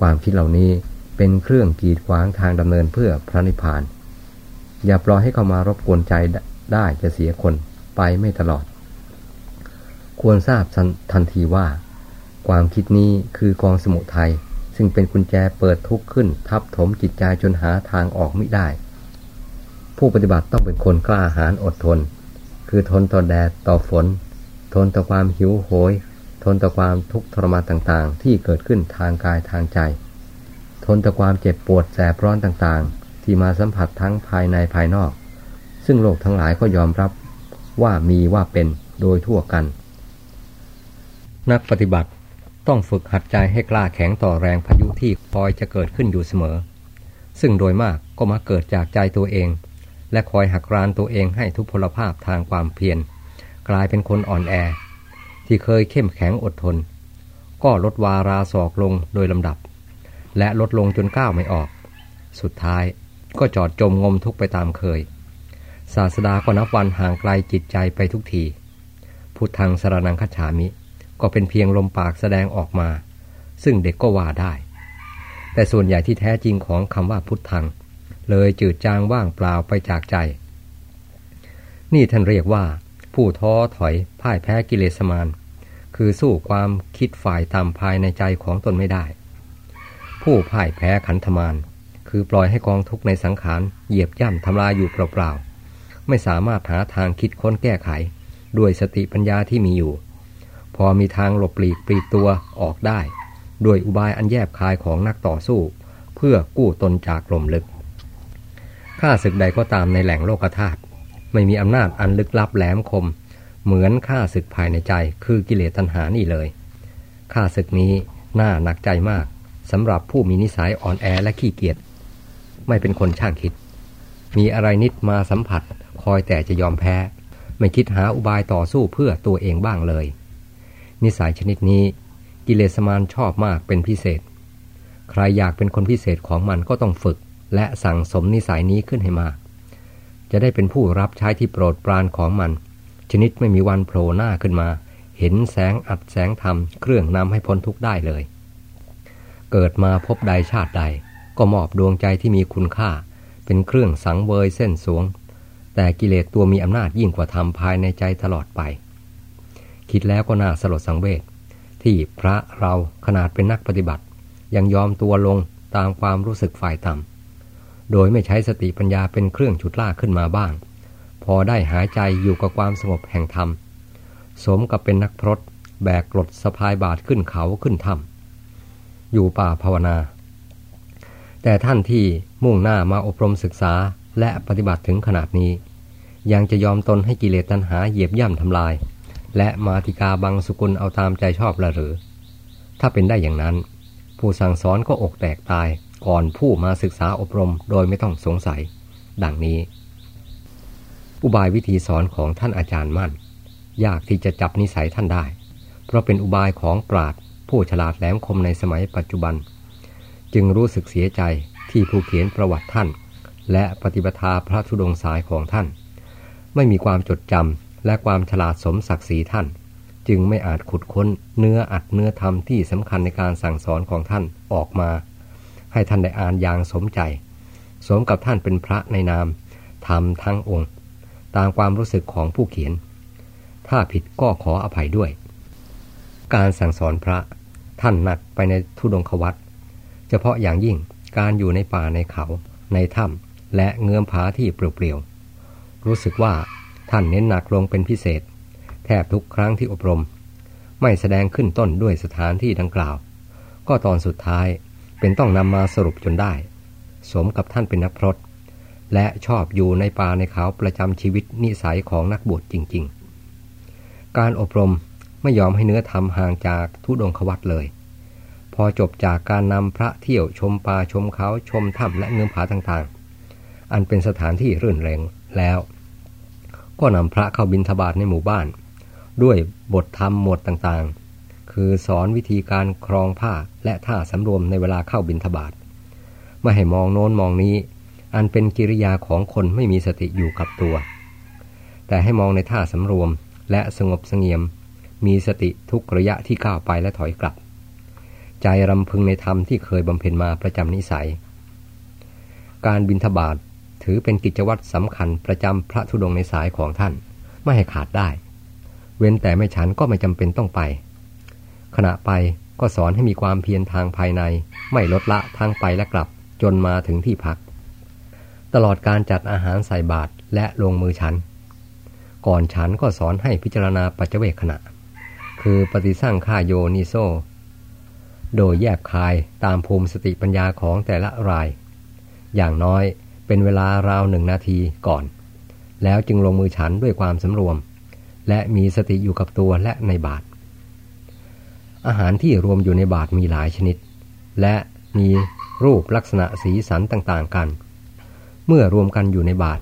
[SPEAKER 1] ความคิดเหล่านี้เป็นเครื่องกีดขวางทางดำเนินเพื่อพระนิพพาน อย่าปล่อยให้เขามารบกวนใจได้จะเสียคนไปไม่ตลอด ควรทราบทันทีว่า ความคิดนี้คือกองสมุทัย ซึ่งเป็นกุญแจเปิดทุกข์ขึ้น ทับถมจิตใจจนหาทางออกไม่ได้ ผู้ปฏิบัติต้องเป็นคนกล้าหาญอดทน คือทนต่อแดดต่อฝน ทนต่อความหิวโหย ทนต่อความทุกข์ทรมานต่างๆ ที่เกิดขึ้นทางกายทางใจ ทนต่อความเจ็บปวดแสบร้อนต่างๆ ที่มาสัมผัสทั้งภายในภายนอก ซึ่งโลกทั้งหลายก็ยอมรับว่ามีว่าเป็นโดยทั่วกัน นักปฏิบัติ ต้องฝึกหัดใจให้กล้าแข็งต่อแรงพายุที่คอยจะเกิดขึ้นอยู่เสมอ ซึ่งโดยมากก็มาเกิดจากใจตัวเอง และคอยหักรานตัวเองให้ทุพพลภาพทางความเพียร กลายเป็นคนอ่อนแอ ที่เคยเข้มแข็งอดทน ก็ลดวาราศอกลงโดยลำดับ และลดลงจนก้าวไม่ออก สุดท้ายก็จอดจมงมทุกไปตามเคย ศาสดาก็นับวันห่างไกลจิตใจไปทุกที พุทธังสรนังคัจฉามิ ก็เป็นเพียงลมปากแสดงออกมา ซึ่งเด็กก็ว่าได้ แต่ส่วนใหญ่ที่แท้จริงของคำว่าพุทธัง เลยจืดจางว่างเปล่าไปจากใจ นี่ท่านเรียกว่า ผู้ท้อถอยพ่ายแพ้กิเลสมานคือสู้ความคิดฝ่ายตามภายในใจของตนไม่ได้ ผู้พ่ายแพ้ขันธมานคือปล่อยให้กองทุกข์ในสังขารเหยียบย่ำทำลายอยู่เปล่าๆไม่สามารถหาทางคิดค้นแก้ไข ด้วยสติปัญญาที่มีอยู่ พอมีทางหลบปลีกปลีกตัวออกได้ ด้วยอุบายอันแยบคายของนักต่อสู้ เพื่อกู้ตนจากลมลึกข้าศึกใดก็ตามในแหล่งโลกธาตุไม่มีอำนาจอันลึกลับแหลมคม เหมือนข้าศึกภายในใจคือกิเลสตัณหานี่เลยข้าศึกนี้น่าหนักใจมากสำหรับผู้มีนิสัยอ่อนแอและขี้เกียจไม่เป็นคนช่างคิด มีอะไรนิดมาสัมผัส คอยแต่จะยอมแพ้ ไม่คิดหาอุบายต่อสู้เพื่อตัวเองบ้างเลย นิสัยชนิดนี้ กิเลสมานชอบมากเป็นพิเศษ ใครอยากเป็นคนพิเศษของมันก็ต้องฝึก และสั่งสมนิสัยนี้ขึ้นให้มาก จะได้เป็นผู้รับใช้ที่โปรดปรานของมัน ชนิดไม่มีวันโผล่หน้าขึ้นมา เห็นแสงอัดแสงธรรมเครื่องนำให้พ้นทุกข์ได้เลย เกิดมาพบใดชาติใด ก็มอบดวงใจที่มีคุณค่า เป็นเครื่องสังเวยเส้นสวง แต่กิเลสตัวมีอำนาจยิ่งกว่าธรรมภายในใจตลอดไป คิดแล้วก็น่าสลดสังเวชที่พระเราขนาดเป็นนักปฏิบัติ ยังยอมตัวลงตามความรู้สึกฝ่ายต่ำโดยไม่ใช้สติปัญญาเป็นเครื่องฉุดลากขึ้นมาบ้าง พอได้หายใจอยู่กับความสงบแห่งธรรม สมกับเป็นนักพรตแบกกรดสะพายบาทขึ้นเขาขึ้นถ้ำอยู่ป่าภาวนา แต่ท่านที่มุ่งหน้ามาอบรมศึกษาและปฏิบัติถึงขนาดนี้ ยังจะยอมตนให้กิเลสตัณหาเหยียบย่ำทำลาย และมาติกาบังสุกุลเอาตามใจชอบละหรือ ถ้าเป็นได้อย่างนั้น ผู้สั่งสอนก็อกแตกตายก่อนผู้มาศึกษาอบรมโดยไม่ต้องสงสัย ดังนี้ อุบายวิธีสอนของท่านอาจารย์มั่น ยากที่จะจับนิสัยท่านได้ เพราะเป็นอุบายของปราดผู้ฉลาดแหลมคมในสมัยปัจจุบัน จึงรู้สึกเสียใจที่ผู้เขียนประวัติท่าน และปฏิปทาพระธุดงสายของท่าน ไม่มีความจดจำ และความฉลาดสมศักดิ์ศรีท่าน จึงไม่อาจขุดค้นเนื้ออัดเนื้อธรรมที่สำคัญในการสั่งสอนของท่านออกมา ให้ท่านได้อ่านอย่างสมใจ สมกับท่านเป็นพระในนามธรรมทั้งองค์ ตามความรู้สึกของผู้เขียน ถ้าผิดก็ขออภัยด้วย การสั่งสอนพระท่านหนักไปในทุดงควัตเฉพาะอย่างยิ่งการอยู่ในป่าในเขาในถ้ำและเงื้อมผาที่เปลี่ยวๆรู้สึกว่า ท่านเน้นหนักลงเป็นพิเศษ แทบทุกครั้งที่อบรม ไม่แสดงขึ้นต้นด้วยสถานที่ดังกล่าว ก็ตอนสุดท้ายเป็นต้องนำมาสรุปจนได้ สมกับท่านเป็นนักพรตและชอบอยู่ในป่าในเขาประจำชีวิตนิสัยของนักบวชจริง ๆ การอบรมไม่ยอมให้เนื้อธรรมห่างจากทุดงควัตเลย พอจบจากการนำพระเที่ยวชมป่าชมเขาชมถ้ำและเงื้อผาต่างๆ อันเป็นสถานที่รื่นเริงแล้ว ก็นำพระเข้าบิณฑบาตในหมู่บ้าน ด้วยบทธรรมหมวดต่างๆ คือสอนวิธีการครองผ้าและท่าสำรวมในเวลาเข้าบิณฑบาตไม่ให้มองโน้นมองนี้ อันเป็นกิริยาของคนไม่มีสติอยู่กับตัว แต่ให้มองในท่าสำรวมและสงบสงเงียม มีสติทุกระยะที่ก้าวไปและถอยกลับ ใจรำพึงในธรรมที่เคยบำเพ็ญมาประจำนิสัย การบินทบาท ถือเป็นกิจวัตรสำคัญประจำพระธุดงในสายของท่าน ไม่ให้ขาดได้ เว้นแต่ไม่ฉันก็ไม่จำเป็นต้องไป ขณะไปก็สอนให้มีความเพียรทางภายใน ไม่ลดละทางไปและกลับจนมาถึงที่พัก ตลอดการจัดอาหารใส่บาตรและลงมือฉัน ก่อนฉันก็สอนให้พิจารณาปัจเจเวกขณะ คือปฏิสั่งฆ่าโยนิโซ โดยแยกคายตามภูมิสติปัญญาของแต่ละราย อย่างน้อย เป็นเวลาราวหนึ่งนาทีก่อน แล้วจึงลงมือฉันด้วยความสำรวม และมีสติอยู่กับตัวและในบาท อาหารที่รวมอยู่ในบาทมีหลายชนิด และมีรูปลักษณะสีสันต่างๆกัน เมื่อรวมกันอยู่ในบาท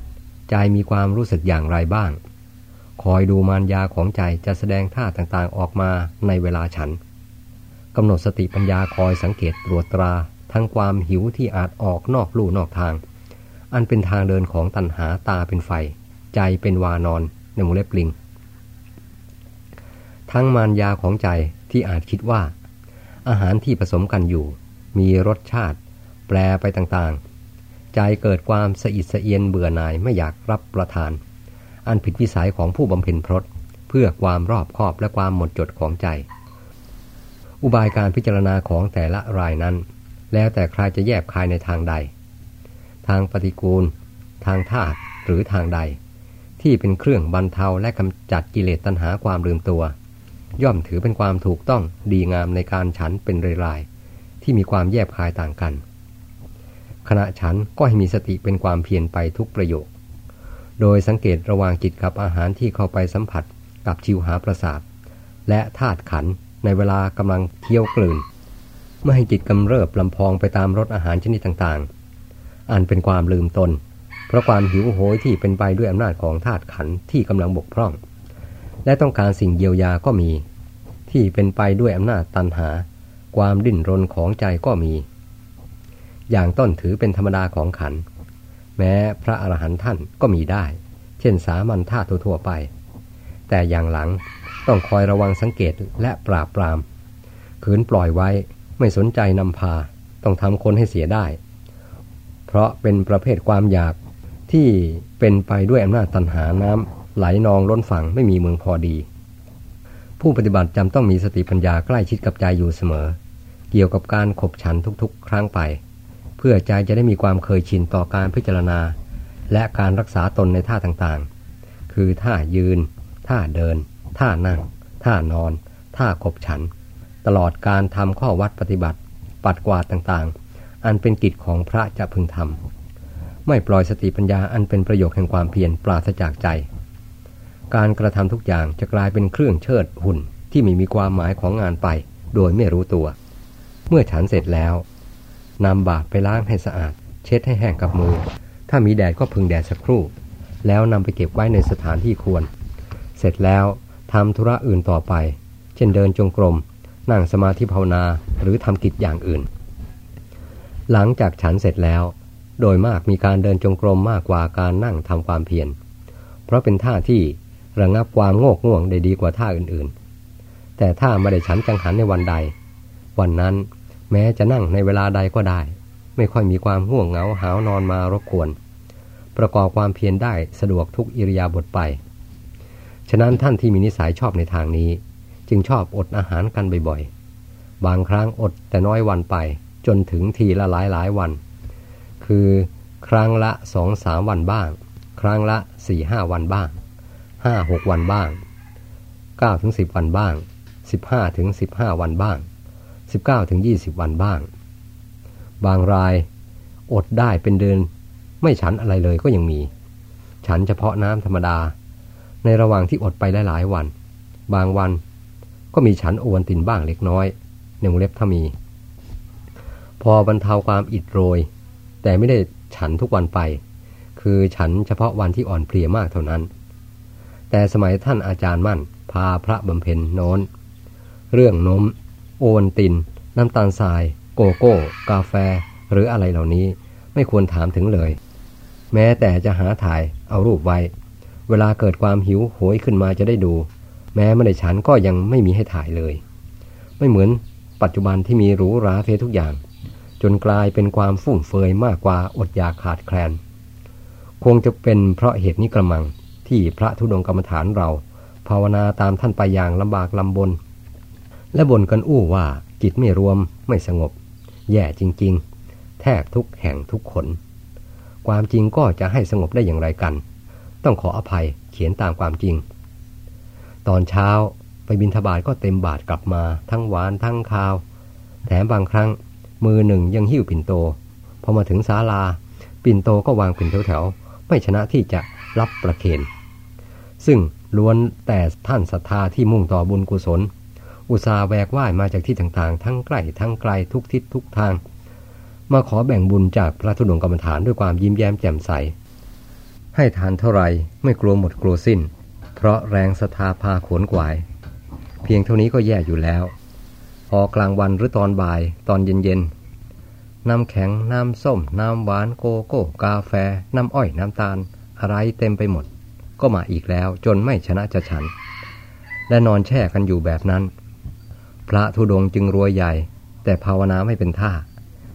[SPEAKER 1] ใจมีความรู้สึกอย่างไรบ้าง คอยดูมารยาของใจจะแสดงท่าต่างๆออกมาในเวลาฉันกำหนดสติปัญญาคอยสังเกตตรวจตรา ทั้งความหิวที่อาจออกนอกลู่นอกทาง อันเป็นทางเดินของตัณหาตาเป็นไฟ ใจเป็นวานอนในมูเล็บลิง ทั้งมารยาของใจที่อาจคิดว่า อาหารที่ผสมกันอยู่ มีรสชาติ แปรไปต่างๆ ใจเกิดความสะอิดสะเอียนเบื่อหน่ายไม่อยากรับประทาน อันผิดวิสัยของผู้บำเพ็ญพรตเพื่อความรอบคอบและความหมดจดของใจ อุบายการพิจารณาของแต่ละรายนั้น แล้วแต่ใครจะแยบคายในทางใด ทางปฏิกูล ทางธาตุหรือทางใด ที่เป็นเครื่องบรรเทาและกำจัดกิเลสตัณหาความลืมตัว ย่อมถือเป็นความถูกต้องดีงามในการฉันเป็นรายๆที่มีความแยบคายต่างกัน ขณะฉันก็ให้มีสติเป็นความเพียรไปทุกประโยค โดยสังเกตระวางจิตกับอาหารที่เข้าไปสัมผัสกับชิวหาประสาทและธาตุขันในเวลากำลังเที่ยวกลืนไม่ให้จิตกำเริบลำพองไปตามรสอาหารชนิดต่างๆ อันเป็นความลืมตน เพราะความหิวโหยที่เป็นไปด้วยอำนาจของธาตุขันที่กำลังบกพร่อง และต้องการสิ่งเยียวยาก็มี ที่เป็นไปด้วยอำนาจตันหา ความดิ้นรนของใจก็มี อย่างต้นถือเป็นธรรมดาของขัน แม้พระอรหันต์ท่านก็มีได้ เช่นสามัญธาตุทั่วไป แต่อย่างหลังต้องคอยระวังสังเกตและปราบปรามขืนปล่อยไว้ไม่สนใจนำพา ต้องทำคนให้เสียได้ เพราะเป็นประเภทความอยากที่เป็นไปด้วยอำนาจตันหาน้ำไหลนองล้นฝั่งไม่มีเมืองพอดี ผู้ปฏิบัติจำต้องมีสติปัญญาใกล้ชิดกับใจอยู่เสมอ เกี่ยวกับการขบฉันทุกๆ ครั้งไป เพื่อใจจะได้มีความเคยชินต่อการพิจารณา และการรักษาตนในท่าต่างๆ คือท่ายืน ท่าเดิน ท่านั่ง ท่านอน ท่าขบฉัน ตลอดการทำข้อวัดปฏิบัติ ปัดกวาดต่างๆ อันเป็นกิจของพระจะพึงทำไม่ปล่อยสติปัญญาอันเป็นประโยชน์แห่งความเพียรปราศจากใจ การกระทำทุกอย่างจะกลายเป็นเครื่องเชิดหุ่นที่ไม่มีความหมายของงานไป โดยไม่รู้ตัว เมื่อฉันเสร็จแล้วนำบาตรไปล้างให้สะอาด เช็ดให้แห้งกับมือ ถ้ามีแดดก็พึงแดดสักครู่ แล้วนำไปเก็บไว้ในสถานที่ควร เสร็จแล้วทำธุระอื่นต่อไป เช่นเดินจงกรม นั่งสมาธิภาวนาหรือทำกิจอย่างอื่น หลังจากฉันเสร็จแล้ว โดยมากมีการเดินจงกรมมากกว่าการนั่งทำความเพียร เพราะเป็นท่าที่ระงับความโงกง่วงได้ดีกว่าท่าอื่นๆ แต่ถ้าไม่ได้ฉันจังหันในวันใด วันนั้นแม้จะนั่งในเวลาใดก็ได้ ไม่ค่อยมีความห่วงเหงาหาวนอนมารบกวน ประกอบความเพียรได้สะดวกทุกอิริยาบถไป ฉะนั้นท่านที่มีนิสัยชอบในทางนี้ จึงชอบอดอาหารกันบ่อยๆ บางครั้งอดแต่น้อยวันไป จนถึงทีละหลายหลายวัน คือครั้งละสองสามวันบ้าง ครั้งละสี่ห้าวันบ้างห้าหกวันบ้างเก้าถึงสิบวันบ้างสิบห้าถึงสิบห้าวันบ้าง19ถึง20วันบ้าง บางรายอดได้เป็นเดือนไม่ฉันอะไรเลยก็ยังมี ฉันเฉพาะน้ำธรรมดา ในระหว่างที่อดไปหลายๆวัน บางวันก็มีฉันโอวันตินบ้างเล็กน้อยในวงเล็บถ้ามี พอบรรเทาความอิดโรย แต่ไม่ได้ฉันทุกวันไป คือฉันเฉพาะวันที่อ่อนเพลียมากเท่านั้น แต่สมัยท่านอาจารย์มั่น พาพระบำเพ็ญโน้น เรื่องนม โอวันติน น้ำตาลทราย โกโก้ กาแฟ หรืออะไรเหล่านี้ไม่ควรถามถึงเลย แม้แต่จะหาถ่ายเอารูปไว้ เวลาเกิดความหิวโหยขึ้นมาจะได้ดู แม้ไม่ได้ฉันก็ยังไม่มีให้ถ่ายเลย ไม่เหมือนปัจจุบันที่มีหรูหราเททุกอย่าง จนกลายเป็นความฟุ่มเฟือยมากกว่าอดอยากขาดแคลน คงจะเป็นเพราะเหตุนี้กระมังที่พระธุดงกรรมฐานเรา ภาวนาตามท่านไปอย่างลำบากลำบน และบ่นกันอู้ว่าจิตไม่รวมไม่สงบ แย่จริง ๆ แทบทุกแห่งทุกคนความจริงก็จะให้สงบได้อย่างไรกัน ต้องขออภัยเขียนตามความจริง ตอนเช้าไปบินทบาทก็เต็มบาทกลับมาทั้งหวานทั้งคาว แถมบางครั้ง มือหนึ่งยังหิ้วปิ่นโต พอมาถึงศาลา ปิ่นโตก็วางปิ่นแถวๆ ไม่ชนะที่จะรับประเคน ซึ่งล้วนแต่ท่านศรัทธาที่มุ่งต่อบุญกุศล อุตสาแวกว่ายมาจากที่ต่างๆ ทั้งใกล้ทั้งไกลทุกทิศทุกทาง มาขอแบ่งบุญจากพระธุดงกรรมฐานด้วยความยิ้มแย้มแจ่มใส ให้ทานเท่าไรไม่กลัวหมดกลัวสิ้น เพราะแรงศรัทธาพาขวนกวาย เพียงเท่านี้ก็แย่อยู่แล้ว อกลางวันหรือตอนบ่ายตอนเย็นๆ น้ำแข็ง น้ำส้ม น้ำหวานโกโก้ กาแฟ น้ำอ้อยน้ำตาล อะไรเต็มไปหมด ก็มาอีกแล้วจนไม่ชนะจะฉัน และนอนแช่กันอยู่แบบนั้น พระธุดงจึงรวยใหญ่ แต่ภาวนาไม่เป็นท่า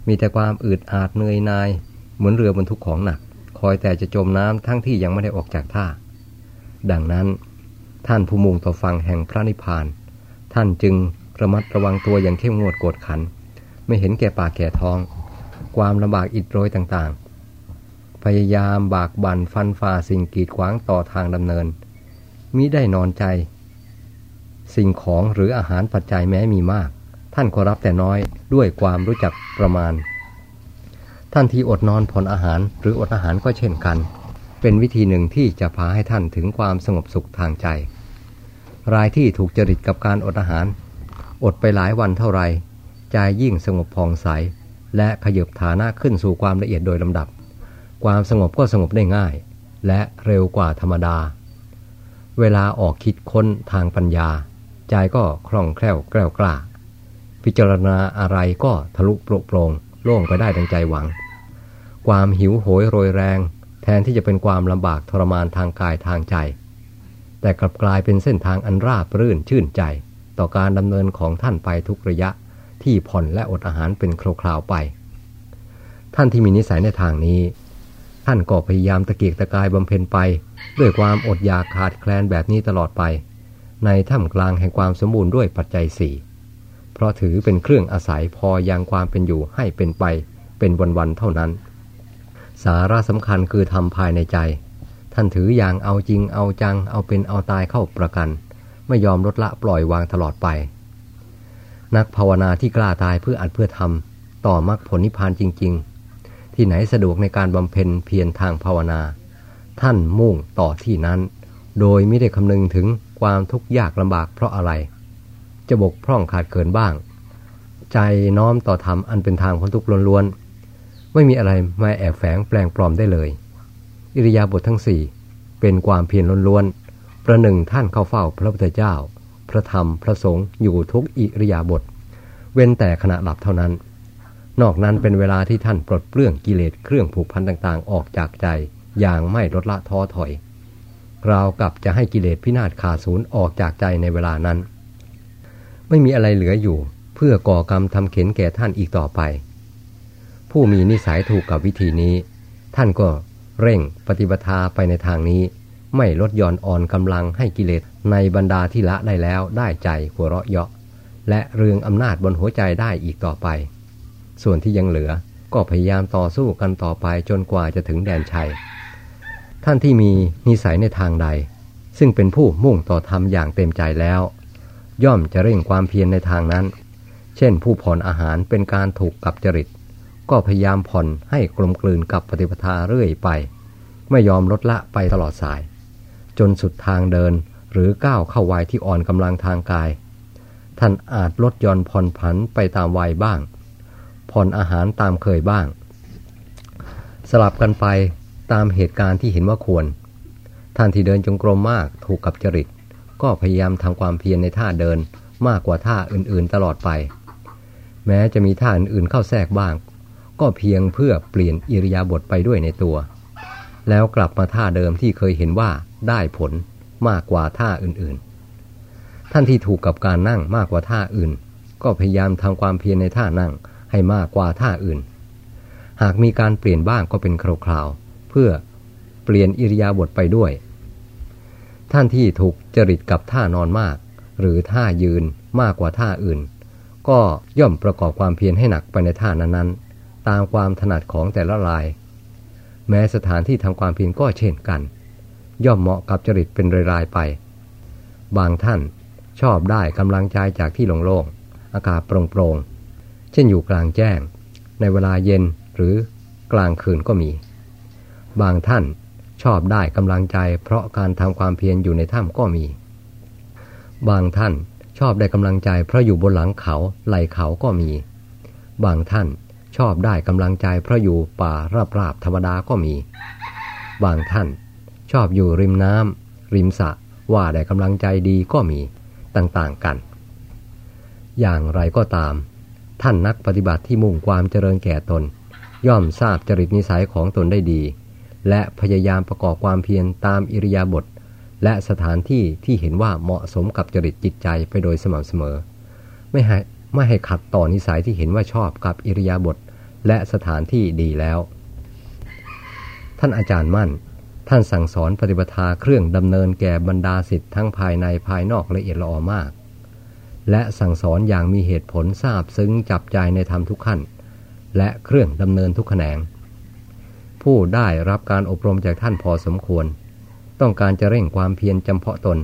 [SPEAKER 1] มีแต่ความอืดอาดเหนื่อยนาย เหมือนเรือบรรทุกของหนัก คอยแต่จะจมน้ำทั้งที่ยังไม่ได้ออกจากท่า ดังนั้น ท่านผู้มุ่งต่อฟังแห่งพระนิพพาน ท่านจึง ระมัดระวังตัวอย่างเข้มงวดกดขัน ไม่เห็นแก่ปากแก่ท้อง ความลำบากอิดโรยต่างๆ พยายามบากบั่นฟันฝ่าสิ่งกีดขวางต่อทางดำเนินมิได้นอนใจ สิ่งของหรืออาหารปัจจัยแม้มีมาก ท่านก็รับแต่น้อยด้วยความรู้จักประมาณ ท่านที่อดนอนผ่อนอาหารหรืออดอาหารก็เช่นกัน เป็นวิธีหนึ่งที่จะพาให้ท่านถึงความสงบสุขทางใจ รายที่ถูกจริตกับการอดอาหาร อดไปหลายวันเท่าไรใจยิ่งสงบผ่องใส และขยบฐานะขึ้นสู่ความละเอียดโดยลำดับ ความสงบก็สงบได้ง่าย และเร็วกว่าธรรมดา เวลาออกคิดค้นทางปัญญา ใจก็คล่องแคล่วแกล้วกล้า พิจารณาอะไรก็ทะลุโปร่ปรงโล่งไปได้ดังใจหวัง ความหิวโหยโรยแรง แทนที่จะเป็นความลำบากทรมานทางกายทางใจ แต่กลับกลายเป็นเส้นทางอันราบรื่นชื่นใจ ต่อการดำเนินของท่านไปทุกระยะที่ผ่อนและอดอาหารเป็นคราวๆไป ท่านที่มีนิสัยในทางนี้ ท่านก็พยายามตะเกียกตะกายบำเพ็ญไป ด้วยความอดอยากขาดแคลนแบบนี้ตลอดไป ในท่ามกลางแห่งความสมบูรณ์ด้วยปัจจัยสี่เพราะถือเป็นเครื่องอาศัยพอยังความเป็นอยู่ให้เป็นไป เป็นวันๆเท่านั้น สาระสำคัญคือทำภายในใจ ท่านถืออย่างเอาจริงเอาจังเอาเป็นเอาตายเข้าประกัน ไม่ยอมลดละปล่อยวางตลอดไป นักภาวนาที่กล้าตายเพื่ออัดเพื่อทำต่อมรรคผลนิพพานจริง ๆ ที่ไหนสะดวกในการบำเพ็ญเพียรทางภาวนา ท่านมุ่งต่อที่นั้น โดยไม่ได้คำนึงถึงความทุกข์ยากลำบากเพราะอะไร จะบกพร่องขาดเกินบ้าง ใจน้อมต่อธรรมอันเป็นทางพ้นทุกข์ล้วนๆไม่มีอะไรมาแอบแฝงแปลงปลอมได้เลย อิริยาบถททั้งสี่เป็นความเพียรล้วนๆ ประหนึ่งท่านเข้าเฝ้าพระพุทธเจ้า พระธรรมพระสงฆ์อยู่ทุกอิริยาบถเว้นแต่ขณะหลับเท่านั้น นอกนั้นเป็นเวลาที่ท่านปลดเปลื้องกิเลสเครื่องผูกพันต่างๆ ออกจากใจอย่างไม่ลดละท้อถอยราวกับจะให้กิเลสพินาศขาดศูนย์ออกจากใจในเวลานั้น ไม่มีอะไรเหลืออยู่ เพื่อก่อกรรมทำเข็นแก่ท่านอีกต่อไป ผู้มีนิสัยถูกกับวิธีนี้ ท่านก็เร่งปฏิบัติไปในทางนี้ ไม่ลดย่อนอ่อนกำลังให้กิเลสในบรรดาที่ละได้แล้วได้ใจหัวเราะเยาะ และเรืองอำนาจบนหัวใจได้อีกต่อไป ส่วนที่ยังเหลือก็พยายามต่อสู้กันต่อไปจนกว่าจะถึงแดนชัย ท่านที่มีนิสัยในทางใด ซึ่งเป็นผู้มุ่งต่อธรรมอย่างเต็มใจแล้ว ย่อมจะเร่งความเพียรในทางนั้น เช่นผู้ผ่อนอาหารเป็นการถูกกับจริต ก็พยายามผ่อนให้กลมกลืนกับปฏิปทาเรื่อยไป ไม่ยอมลดละไปตลอดสาย จนสุดทางเดิน หรือก้าวเข้าวัยที่อ่อนกำลังทางกาย ท่านอาจลดย่อนผ่อนผันไปตามวัยบ้าง ผ่อนอาหารตามเคยบ้าง สลับกันไปตามเหตุการณ์ที่เห็นว่าควร ท่านที่เดินจงกรมมากถูกกับจริต ก็พยายามทำความเพียรในท่าเดินมากกว่าท่าอื่นๆตลอดไป แม้จะมีท่าอื่นๆเข้าแทรกบ้าง ก็เพียงเพื่อเปลี่ยนอิริยาบถไปด้วยในตัว แล้วกลับมาท่าเดิมที่เคยเห็นว่า ได้ผลมากกว่าท่าอื่นๆ ท่านที่ถูกกับการนั่งมากกว่าท่าอื่น ก็พยายามทำความเพียรในท่านั่งให้มากกว่าท่าอื่น หากมีการเปลี่ยนบ้างก็เป็นคราวๆเพื่อเปลี่ยนอิริยาบถไปด้วย ท่านที่ถูกจริตกับท่านอนมาก หรือท่ายืนมากกว่าท่าอื่น ก็ย่อมประกอบความเพียรให้หนักไปในท่านั้นๆ ตามความถนัดของแต่ละราย แม้สถานที่ทำความเพียรก็เช่นกัน ย่อมเหมาะกับจริตเป็นรายๆไป บางท่านชอบได้กำลังใจจากที่โล่งๆอากาศโปร่งๆเช่นอยู่กลางแจ้ง ในเวลาเย็นหรือกลางคืนก็มี บางท่านชอบได้กำลังใจ เพราะการทำความเพียรอยู่ในถ้ำก็มี บางท่านชอบได้กำลังใจเพราะอยู่บนหลังเขาไหลเขาก็มี บางท่านชอบได้กำลังใจเพราะอยู่ป่าราบๆธรรมดาก็มี บางท่าน ชอบอยู่ริมน้ำริมสระว่าได้กำลังใจดีก็มีต่างๆกัน อย่างไรก็ตาม ท่านนักปฏิบัติที่มุ่งความเจริญแก่ตน ย่อมทราบจริตนิสัยของตนได้ดี และพยายามประกอบความเพียรตามอิริยาบถและสถานที่ที่เห็นว่าเหมาะสมกับจริตจิตใจไปโดยสม่ำเสมอ ไม่ให้ไม่ให้ขัดต่อนิสัยที่เห็นว่าชอบกับอิริยาบถและสถานที่ดีแล้ว ท่านอาจารย์มั่น ท่านสั่งสอนปฏิบัติเครื่องดำเนินแก่บรรดาสิทธิ์ทั้งภายในภายนอกละเอียดละออมาก และสั่งสอนอย่างมีเหตุผลทราบซึ้งจับใจในธรรมทุกขั้น และเครื่องดำเนินทุกแขนง ผู้ได้รับการอบรมจากท่านพอสมควร ต้องการจะเร่งความเพียรจำเพาะตน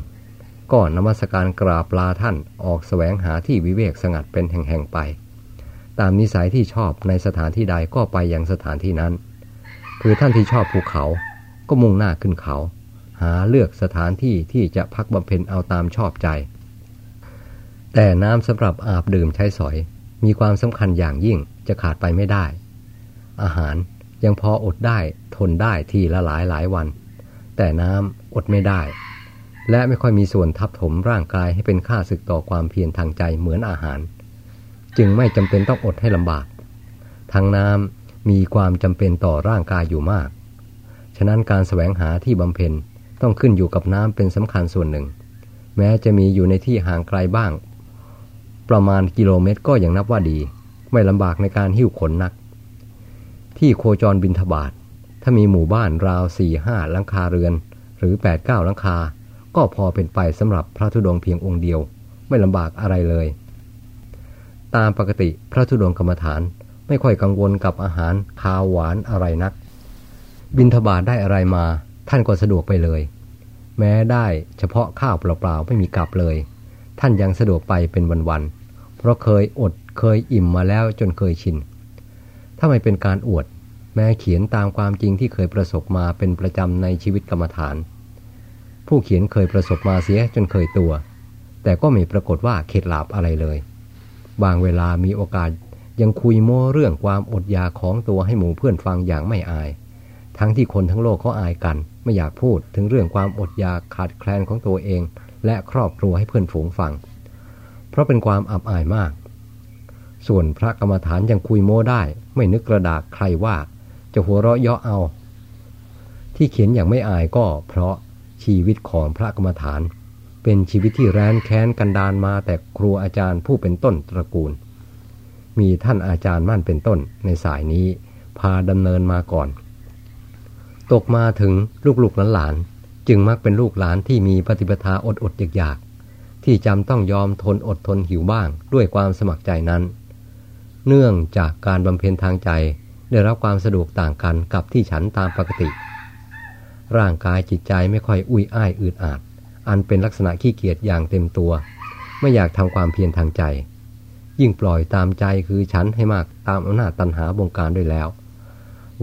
[SPEAKER 1] ก็นมัสการกราบลาท่านออกแสวงหาที่วิเวกสงัดเป็นแห่งๆไป ตามนิสัยที่ชอบในสถานที่ใดก็ไปยังสถานที่นั้น คือท่านที่ชอบภูเขา ก็มุ่งหน้าขึ้นเขา หาเลือกสถานที่ที่จะพักบำเพ็ญเอาตามชอบใจ แต่น้ำสำหรับอาบดื่มใช้สอย มีความสำคัญอย่างยิ่งจะขาดไปไม่ได้ อาหารยังพออดได้ทนได้ทีละหลายหลายวัน แต่น้ำอดไม่ได้ และไม่ค่อยมีส่วนทับถมร่างกายให้เป็นค่าศึกต่อความเพียรทางใจเหมือนอาหาร จึงไม่จำเป็นต้องอดให้ลำบากทางน้ำมีความจำเป็นต่อร่างกายอยู่มาก ฉะนั้นการแสวงหาที่บำเพ็ญต้องขึ้นอยู่กับน้ำเป็นสำคัญส่วนหนึ่ง แม้จะมีอยู่ในที่ห่างไกลบ้าง ประมาณกิโลเมตรก็ยังนับว่าดี ไม่ลำบากในการหิ้วขนนัก ที่โคจรบินทบาทถ้ามีหมู่บ้านราวสี่ห้าลังคาเรือน หรือแปดเก้าลังคา ก็พอเป็นไปสำหรับพระธุดงเพียงองค์เดียว ไม่ลำบากอะไรเลย ตามปกติพระธุดงกรรมฐานไม่ค่อยกังวลกับอาหารคาวหวานอะไรนัก บินทบาทได้อะไรมา ท่านก็สะดวกไปเลย แม้ได้เฉพาะข้าวเปล่าๆไม่มีกลับเลย ท่านยังสะดวกไปเป็นวันๆเพราะเคยอดเคยอิ่มมาแล้วจนเคยชินถ้าไม่เป็นการอวด แม้เขียนตามความจริงที่เคยประสบมาเป็นประจำในชีวิตกรรมฐาน ผู้เขียนเคยประสบมาเสียจนเคยตัว แต่ก็ไม่ปรากฏว่าเข็ดหลาบอะไรเลย บางเวลามีโอกาสยังคุยโม้เรื่องความอดอยากของตัวให้หมู่เพื่อนฟังอย่างไม่อาย ทั้งที่คนทั้งโลกเขาอายกัน ไม่อยากพูดถึงเรื่องความอดอยากขาดแคลนของตัวเอง และครอบครัวให้เพื่อนฝูงฟัง เพราะเป็นความอับอายมาก ส่วนพระกรรมฐานยังคุยโม้ได้ ไม่นึกกระดากใครว่า จะหัวเราะเยาะเอา ที่เขียนอย่างไม่อายก็เพราะชีวิตของพระกรรมฐาน เป็นชีวิตที่แร้นแค้นกันดานมาแต่ครูอาจารย์ผู้เป็นต้นตระกูล มีท่านอาจารย์มั่นเป็นต้นในสายนี้พาดำเนินมาก่อน ตกมาถึงลูกๆหลานๆจึงมักเป็นลูกหลานที่มีปฏิปทาอดอดอยากๆที่จำต้องยอมทนอดทนหิวบ้างด้วยความสมัครใจนั้น เนื่องจากการบำเพ็ญทางใจได้รับความสะดวกต่างกันกับที่ฉันตามปกติ ร่างกายจิตใจไม่ค่อยอุ้ยอ้ายอืดอาด อันเป็นลักษณะขี้เกียจอย่างเต็มตัว ไม่อยากทำความเพียรทางใจ ยิ่งปล่อยตามใจคือฉันให้มากตามอำนาจตันหาบงการด้วยแล้ว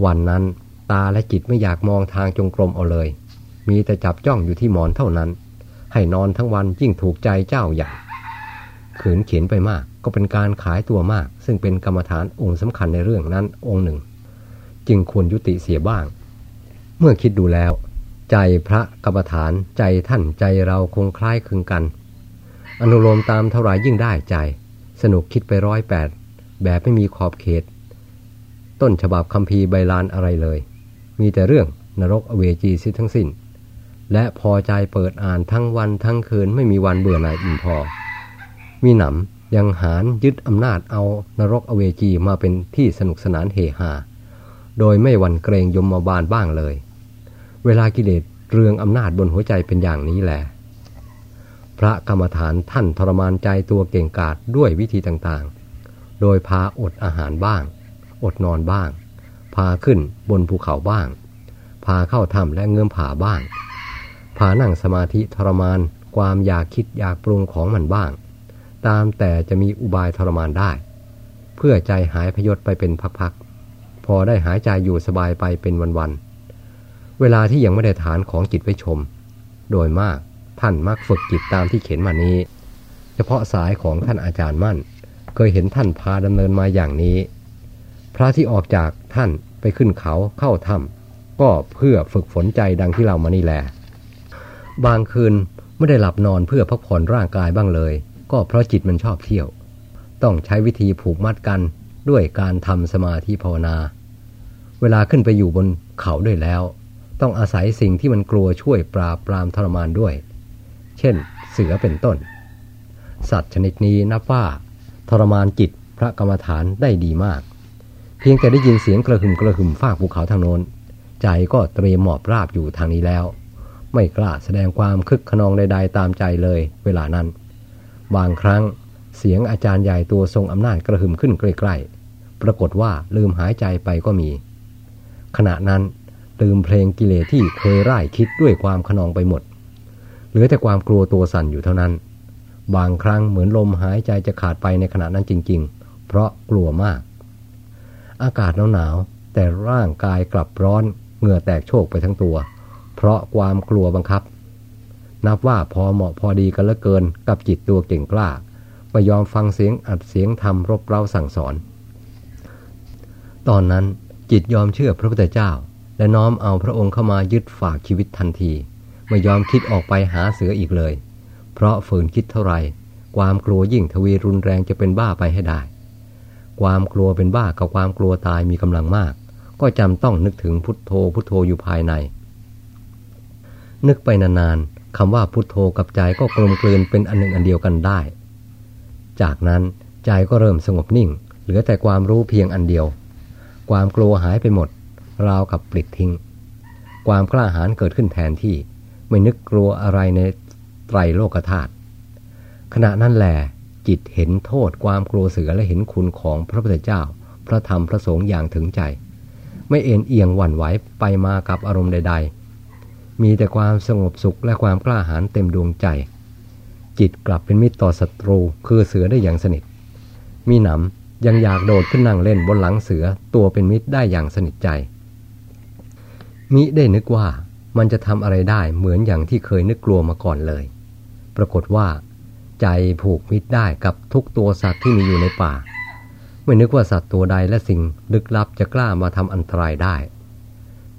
[SPEAKER 1] วันนั้น ตาและจิตไม่อยากมองทางจงกรมเอาเลย มีแต่จับจ้องอยู่ที่หมอนเท่านั้น ให้นอนทั้งวันยิ่งถูกใจเจ้าใหญ่ขืนเขียนไปมากก็เป็นการขายตัวมาก ซึ่งเป็นกรรมฐานองค์สำคัญในเรื่องนั้นองค์หนึ่ง จึงควรยุติเสียบ้าง เมื่อคิดดูแล้ว ใจพระกรรมฐานใจท่านใจเราคงคล้ายคลึงกัน อนุโลมตามเท่าไรยิ่งได้ใจ สนุกคิดไปร้อยแปดแบบไม่มีขอบเขต ต้นฉบับคำพีร์ใบลานอะไรเลย มีแต่เรื่องนรกอเวจีสิทั้งสิน้น และพอใจเปิดอ่านทั้งวันทั้งคืนไม่มีวันเบื่อหน่ายอิ่มพอ มีหนำยังหารยึดอำนาจเอานรกอเวจีมาเป็นที่สนุกสนานเฮฮาโดยไม่หวั่นเกรงยมมาบาลบ้างเลย เวลากิเลสเรืองอำนาจบนหัวใจเป็นอย่างนี้แหละพระกรรมฐานท่านทรมานใจตัวเก่งกาจด้วยวิธีต่างๆ โดยพาอดอาหารบ้าง อดนอนบ้าง พาขึ้นบนภูเขาบ้าง พาเข้าถ้ำและเงื่อมผาบ้าง พานั่งสมาธิทรมานความอยากคิดอยากปรุงของมันบ้าง ตามแต่จะมีอุบายทรมานได้ เพื่อใจหายพยศไปเป็นพักๆ พอได้หายใจอยู่สบายไปเป็นวันๆ เวลาที่ยังไม่ได้ฐานของจิตไว้ชม โดยมากท่านมักฝึกจิตตามที่เขียนมานี้ เฉพาะสายของท่านอาจารย์มั่น เคยเห็นท่านพาดำเนินมาอย่างนี้ พระที่ออกจากท่านไปขึ้นเขาเข้าถ้ำก็เพื่อฝึกฝนใจดังที่เรามานี่แหละบางคืนไม่ได้หลับนอนเพื่อพักผ่อนร่างกายบ้างเลย ก็เพราะจิตมันชอบเที่ยว ต้องใช้วิธีผูกมัดกันด้วยการทำสมาธิภาวนา เวลาขึ้นไปอยู่บนเขาด้วยแล้ว ต้องอาศัยสิ่งที่มันกลัวช่วยปราบปรามทรมานด้วย เช่น เสือเป็นต้น สัตว์ชนิดนี้นับว่าทรมานจิตพระกรรมฐานได้ดีมาก พียงแต่ได้ยินเสียงกระหึ่มกระหึ่มฟากภูเขาทางโน้น ใจก็เตรียมหมอบราบอยู่ทางนี้แล้ว ไม่กล้าแสดงความคึกขนองใดๆตามใจเลย เวลานั้น บางครั้งเสียงอาจารย์ใหญ่ตัวทรงอำนาจกระหึ่มขึ้นใกล้ๆ ปรากฏว่าลืมหายใจไปก็มี ขณะนั้นลืมเพลงกิเลสที่เคยร่ายคิดด้วยความขนองไปหมด เหลือแต่ความกลัวตัวสั่นอยู่เท่านั้น บางครั้งเหมือนลมหายใจจะขาดไปในขณะนั้นจริง ๆ เพราะกลัวมาก อากาศหนาวๆแต่ร่างกายกลับร้อนเหงื่อแตกโชกไปทั้งตัว เพราะความกลัวบังคับ นับว่าพอเหมาะพอดีกันละเกินกับจิตตัวเก่งกล้าไม่ยอมฟังเสียงอัดเสียงทำรบเร้าสั่งสอน ตอนนั้นจิตยอมเชื่อพระพุทธเจ้า และน้อมเอาพระองค์เข้ามายึดฝากชีวิตทันที ไม่ยอมคิดออกไปหาเสืออีกเลย เพราะฝืนคิดเท่าไรความกลัวยิ่งทวีรุนแรงจะเป็นบ้าไปให้ได้ ความกลัวเป็นบ้ากับความกลัวตายมีกำลังมาก ก็จำต้องนึกถึงพุทโธพุทโธอยู่ภายใน นึกไปนานๆคำว่าพุทโธกับใจก็กลมกลืนเป็นอันหนึ่งอันเดียวกันได้ จากนั้นใจก็เริ่มสงบนิ่ง เหลือแต่ความรู้เพียงอันเดียว ความกลัวหายไปหมด ราวกับปลิดทิ้ง ความกล้าหาญเกิดขึ้นแทนที่ ไม่นึกกลัวอะไรในไตรโลกธาตุขณะนั้นแหละ จิตเห็นโทษความกลัวเสือและเห็นคุณของพระพุทธเจ้า พระธรรมพระสงฆ์อย่างถึงใจ ไม่เอ็นเอียงหวั่นไหวไปมากับอารมณ์ใด ๆ มีแต่ความสงบสุขและความกล้าหาญเต็มดวงใจ จิตกลับเป็นมิตรต่อศัตรูคือเสือได้อย่างสนิท มีหนำยังอยากโดดขึ้นนั่งเล่นบนหลังเสือตัวเป็นมิตรได้อย่างสนิทใจ มิได้นึกว่ามันจะทำอะไรได้เหมือนอย่างที่เคยนึกกลัวมาก่อนเลย ปรากฏว่า ใจผูกมิตรได้กับทุกตัวสัตว์ที่มีอยู่ในป่า ไม่นึกว่าสัตว์ตัวใดและสิ่งลึกลับจะกล้ามาทำอันตรายได้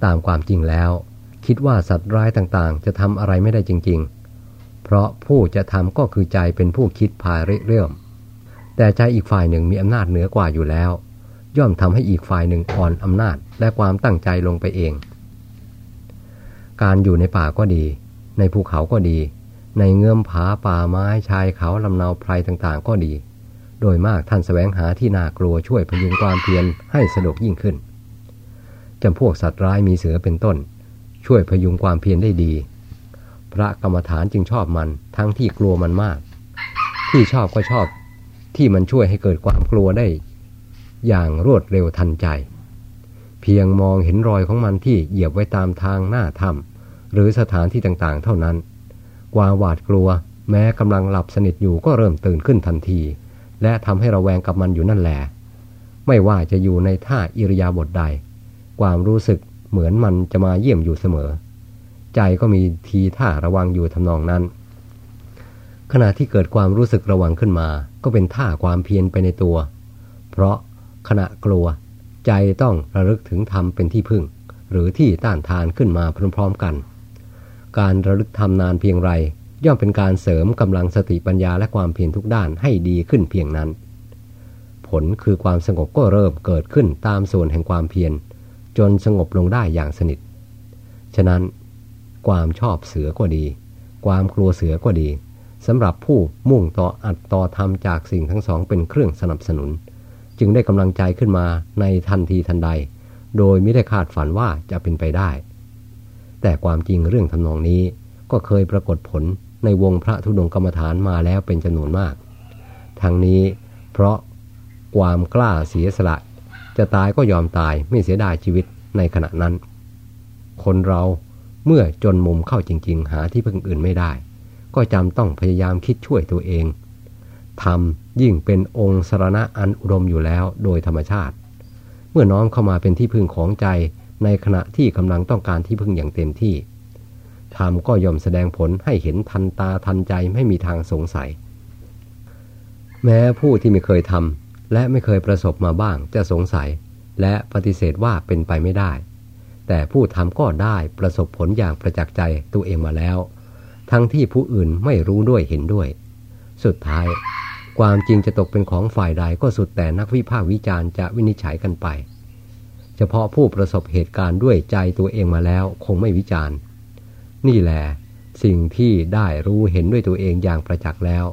[SPEAKER 1] ตามความจริงแล้ว คิดว่าสัตว์ร้ายต่างๆ จะทำอะไรไม่ได้จริง ๆ เพราะผู้จะทำก็คือใจเป็นผู้คิดพาริเรื่อมแต่ใจอีกฝ่ายหนึ่งมีอำนาจเหนือกว่าอยู่แล้ว ย่อมทำให้อีกฝ่ายหนึ่งอ่อนอำนาจและความตั้งใจลงไปเอง การอยู่ในป่าก็ดี ในภูเขาก็ดี ในเงื่อมผาป่าไม้ชายเขาลำนาไพรต่างๆ ก็ดี โดยมากท่านสแสวงหาที่น่ากลัวช่วยพยุงความเพียรให้สะดวกยิ่งขึ้นจำพวกสัตว์ร้ายมีเสือเป็นต้น ช่วยพยุงความเพียรได้ดี พระกรรมฐานจึงชอบมันทั้งที่กลัวมันมาก ที่ชอบก็ชอบ ที่มันช่วยให้เกิดความกลัวได้ อย่างรวดเร็วทันใจ เพียงมองเห็นรอยของมันที่เหยียบไว้ตามทางหน้าถ้ำหรือสถานที่ต่างๆ เท่านั้น ความหวาดกลัว แม้กำลังหลับสนิทอยู่ก็เริ่มตื่นขึ้นทันที และทำให้เราแวงกับมันอยู่นั่นแหละไม่ว่าจะอยู่ในท่าอิริยาบถใด ความรู้สึกเหมือนมันจะมาเยี่ยมอยู่เสมอ ใจก็มีทีท่าระวังอยู่ทำนองนั้น ขณะที่เกิดความรู้สึกระวังขึ้นมา ก็เป็นท่าความเพียรไปในตัว เพราะขณะกลัว ใจต้องระลึกถึงธรรมเป็นที่พึ่ง หรือที่ต้านทานขึ้นมาพร้อมๆกัน การระลึกทำนานเพียงไร ย่อมเป็นการเสริมกำลังสติปัญญาและความเพียรทุกด้านให้ดีขึ้นเพียงนั้น ผลคือความสงบก็เริ่มเกิดขึ้นตามส่วนแห่งความเพียรจนสงบลงได้อย่างสนิท ฉะนั้น ความชอบเสือก็ดี ความกลัวเสือก็ดีสำหรับผู้มุ่งต่ออัดต่อทำจากสิ่งทั้งสองเป็นเครื่องสนับสนุน จึงได้กำลังใจขึ้นมาในทันทีทันใด โดยไม่ได้คาดฝันว่าจะเป็นไปได้ แต่ความจริงเรื่องทำนองนี้ ก็เคยปรากฏผลในวงพระธุดงกรรมฐานมาแล้วเป็นจำนวนมาก ทั้งนี้เพราะความกล้าเสียสละ จะตายก็ยอมตายไม่เสียดายชีวิตในขณะนั้น คนเราเมื่อจนมุมเข้าจริง ๆ หาที่พึ่งอื่นไม่ได้ ก็จำต้องพยายามคิดช่วยตัวเองทำยิ่งเป็นองค์สรณะอันอุดมอยู่แล้วโดยธรรมชาติ เมื่อน้อมเข้ามาเป็นที่พึ่งของใจ ในขณะที่กำลังต้องการที่พึ่งอย่างเต็มที่ธรรมก็ย่อมแสดงผลให้เห็นทันตาทันใจไม่มีทางสงสัย แม้ผู้ที่ไม่เคยทำและไม่เคยประสบมาบ้างจะสงสัย และปฏิเสธว่าเป็นไปไม่ได้ แต่ผู้ทำก็ได้ประสบผลอย่างประจักษ์ใจตัวเองมาแล้ว ทั้งที่ผู้อื่นไม่รู้ด้วยเห็นด้วย สุดท้าย ความจริงจะตกเป็นของฝ่ายใดก็สุดแต่นักวิพากษ์วิจารณ์จะวินิจฉัยกันไป เฉพาะผู้ประสบเหตุการณ์ด้วยใจตัวเองมาแล้วคงไม่วิจารณ์ นี่แหละสิ่งที่ได้รู้เห็นด้วยตัวเองอย่างประจักษ์แล้ว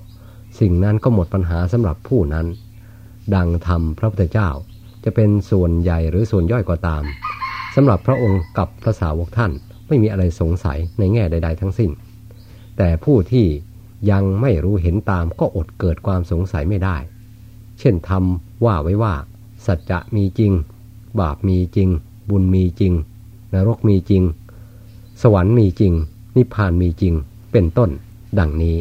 [SPEAKER 1] สิ่งนั้นก็หมดปัญหาสำหรับผู้นั้น ดังธรรมพระพุทธเจ้าจะเป็นส่วนใหญ่หรือส่วนย่อยก็าตามสำหรับพระองค์กับพระสาวกท่านไม่มีอะไรสงสัยในแง่ใด ๆ ทั้งสิ้น แต่ผู้ที่ยังไม่รู้เห็นตามก็อดเกิดความสงสัยไม่ได้ เช่นทำว่าไว้ว่า สัจจะมีจริง บาปมีจริง บุญมีจริง นรกมีจริง สวรรค์มีจริง นิพพานมีจริง เป็นต้น ดังนี้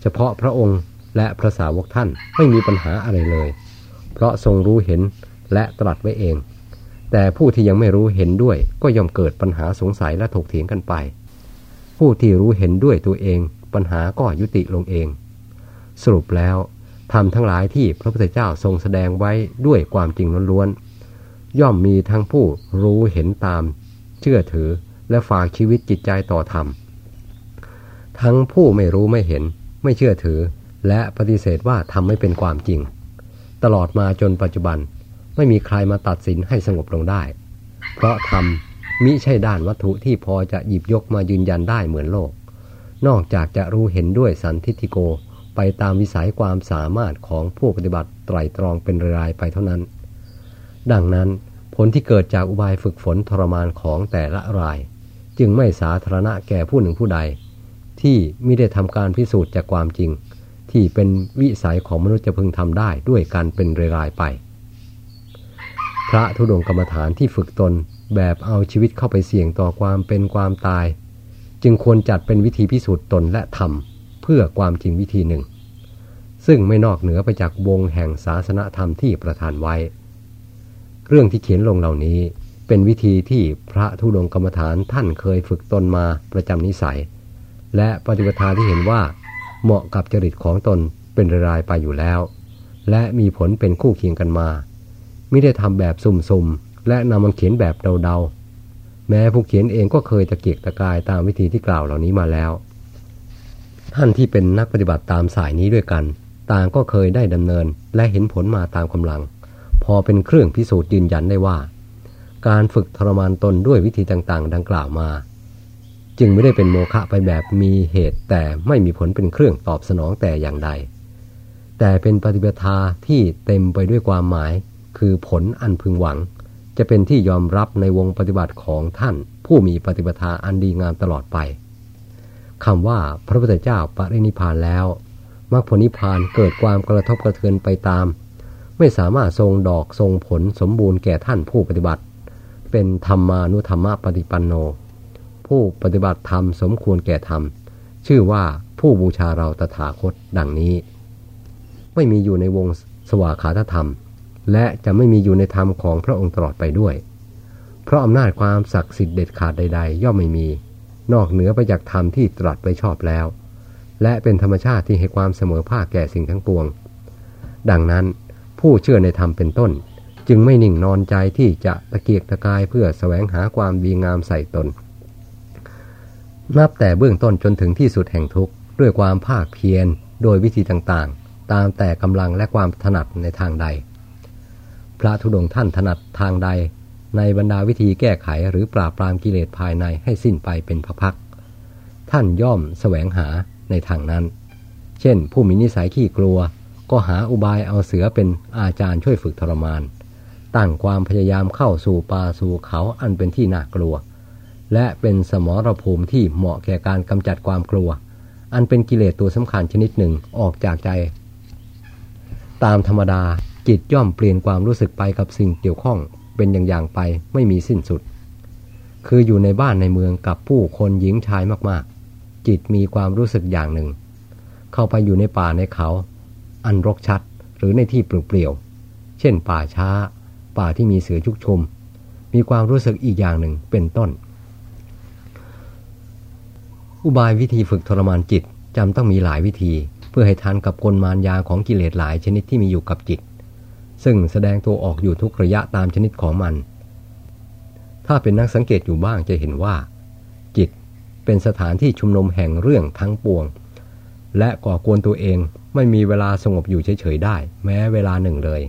[SPEAKER 1] เฉพาะพระองค์และพระสาวกท่านไม่มีปัญหาอะไรเลย เพราะทรงรู้เห็นและตรัสไว้เอง แต่ผู้ที่ยังไม่รู้เห็นด้วยก็ย่อมเกิดปัญหาสงสัยและถกเถียงกันไป ผู้ที่รู้เห็นด้วยตัวเอง ปัญหาก็ยุติลงเอง สรุปแล้วทำทั้งหลายที่พระพุทธเจ้าทรงแสดงไว้ด้วยความจริงล้วนๆ ย่อมมีทั้งผู้รู้เห็นตาม เชื่อถือและฝากชีวิตจิตใจต่อธรรม ทั้งผู้ไม่รู้ไม่เห็น ไม่เชื่อถือ และปฏิเสธว่าทำไม่เป็นความจริง ตลอดมาจนปัจจุบันไม่มีใครมาตัดสินให้สงบลงได้ เพราะธรรมมิใช่ด้านวัตถุที่พอจะหยิบยกมายืนยันได้เหมือนโลก นอกจากจะรู้เห็นด้วยสันทิติโกไปตามวิสัยความสามารถของผู้ปฏิบัติไตรตรองเป็นรายไปเท่านั้น ดังนั้นผลที่เกิดจากอุบายฝึกฝนทรมานของแต่ละราย จึงไม่สาธารณะแก่ผู้หนึ่งผู้ใด ที่ไม่ได้ทำการพิสูจน์จากความจริง ที่เป็นวิสัยของมนุษย์จะพึงทำได้ด้วยการเป็นรายไป พระธุดงกรรมฐานที่ฝึกตนแบบเอาชีวิตเข้าไปเสี่ยงต่อความเป็นความตาย จึงควรจัดเป็นวิธีพิสูจน์ตนและธรรมเพื่อความจริงวิธีหนึ่ง ซึ่งไม่นอกเหนือไปจากวงแห่งศาสนธรรมที่ประทานไว้ เรื่องที่เขียนลงเหล่านี้ เป็นวิธีที่พระธุดงกรรมฐานท่านเคยฝึกตนมาประจำนิสัย และปฏิปทาที่เห็นว่า เหมาะกับจริตของตนเป็นรายไปอยู่แล้ว และมีผลเป็นคู่เคียงกันมา ไม่ได้ทำแบบสุ่มๆ และนำมันเขียนแบบเดาๆ แม้ผู้เขียนเองก็เคยตะเกียกตะกายตามวิธีที่กล่าวเหล่านี้มาแล้ว ท่านที่เป็นนักปฏิบัติตามสายนี้ด้วยกัน ต่างก็เคยได้ดำเนินและเห็นผลมาตามกำลัง พอเป็นเครื่องพิสูจน์ยืนยันได้ว่า การฝึกทรมานตนด้วยวิธีต่างๆ ดังกล่าวมา จึงไม่ได้เป็นโมฆะไปแบบมีเหตุแต่ไม่มีผลเป็นเครื่องตอบสนองแต่อย่างใด แต่เป็นปฏิบัติที่เต็มไปด้วยความหมาย คือผลอันพึงหวัง จะเป็นที่ยอมรับในวงปฏิบัติของท่าน ผู้มีปฏิปทาอันดีงามตลอดไปคำว่าพระพุทธเจ้าปรินิพานแล้วมรรคผลนิพพานเกิดความกระทบกระเทือนไปตาม ไม่สามารถทรงดอกทรงผลสมบูรณ์แก่ท่านผู้ปฏิบัติ เป็นธรรมานุธรรมปฏิปันโน ผู้ปฏิบัติธรรมสมควรแก่ธรรม ชื่อว่าผู้บูชาเราตถาคตดังนี้ ไม่มีอยู่ในวงสวากขาธรรม และจะไม่มีอยู่ในธรรมของพระองค์ตลอดไปด้วย เพราะอำนาจความศักดิ์สิทธิ์เด็ดขาดใด ๆ ย่อมไม่มี นอกเหนือไปจากธรรมที่ตรัสไปชอบแล้ว และเป็นธรรมชาติที่ให้ความเสมอภาคแก่สิ่งทั้งปวง ดังนั้น ผู้เชื่อในธรรมเป็นต้น จึงไม่นิ่งนอนใจที่จะตะเกียกตะกายเพื่อแสวงหาความดีงามใส่ตน นับแต่เบื้องต้นจนถึงที่สุดแห่งทุกข์ด้วยความภาคเพียรโดยวิธีต่างๆ ตามแต่กำลังและความถนัดในทางใด พระธุดงท่านถนัดทางใด ในบรรดาวิธีแก้ไขหรือปราบปรามกิเลสภายในให้สิ้นไปเป็นพักๆท่านย่อมแสวงหาในทางนั้น เช่น ผู้มีนิสัยขี้กลัว ก็หาอุบายเอาเสือเป็นอาจารย์ช่วยฝึกทรมาน ตั้งความพยายามเข้าสู่ป่าสู่เขาอันเป็นที่น่ากลัว และเป็นสมรภูมิที่เหมาะแก่การกำจัดความกลัว อันเป็นกิเลสตัวสำคัญชนิดหนึ่งออกจากใจ ตามธรรมดาจิตย่อมเปลี่ยนความรู้สึกไปกับสิ่งเกี่ยวข้องเป็นอย่างๆไปไม่มีสิ้นสุด คืออยู่ในบ้านในเมืองกับผู้คนหญิงชายมากๆ จิตมีความรู้สึกอย่างหนึ่ง เข้าไปอยู่ในป่าในเขา อันรกชัด หรือในที่เปลี่ยวๆเช่นป่าช้า ป่าที่มีเสือชุกชุม มีความรู้สึกอีกอย่างหนึ่งเป็นต้น อุบายวิธีฝึกทรมานจิตจำต้องมีหลายวิธี เพื่อให้ทันกับกลมารยาของกิเลสหลายชนิดที่มีอยู่กับจิต ซึ่งแสดงตัวออกอยู่ทุกระยะตามชนิดของมัน ถ้าเป็นนักสังเกตอยู่บ้างจะเห็นว่า จิตเป็นสถานที่ชุมนุมแห่งเรื่องทั้งปวง และก่อกวนตัวเอง ไม่มีเวลาสงบอยู่เฉยๆได้ แม้เวลาหนึ่งเลย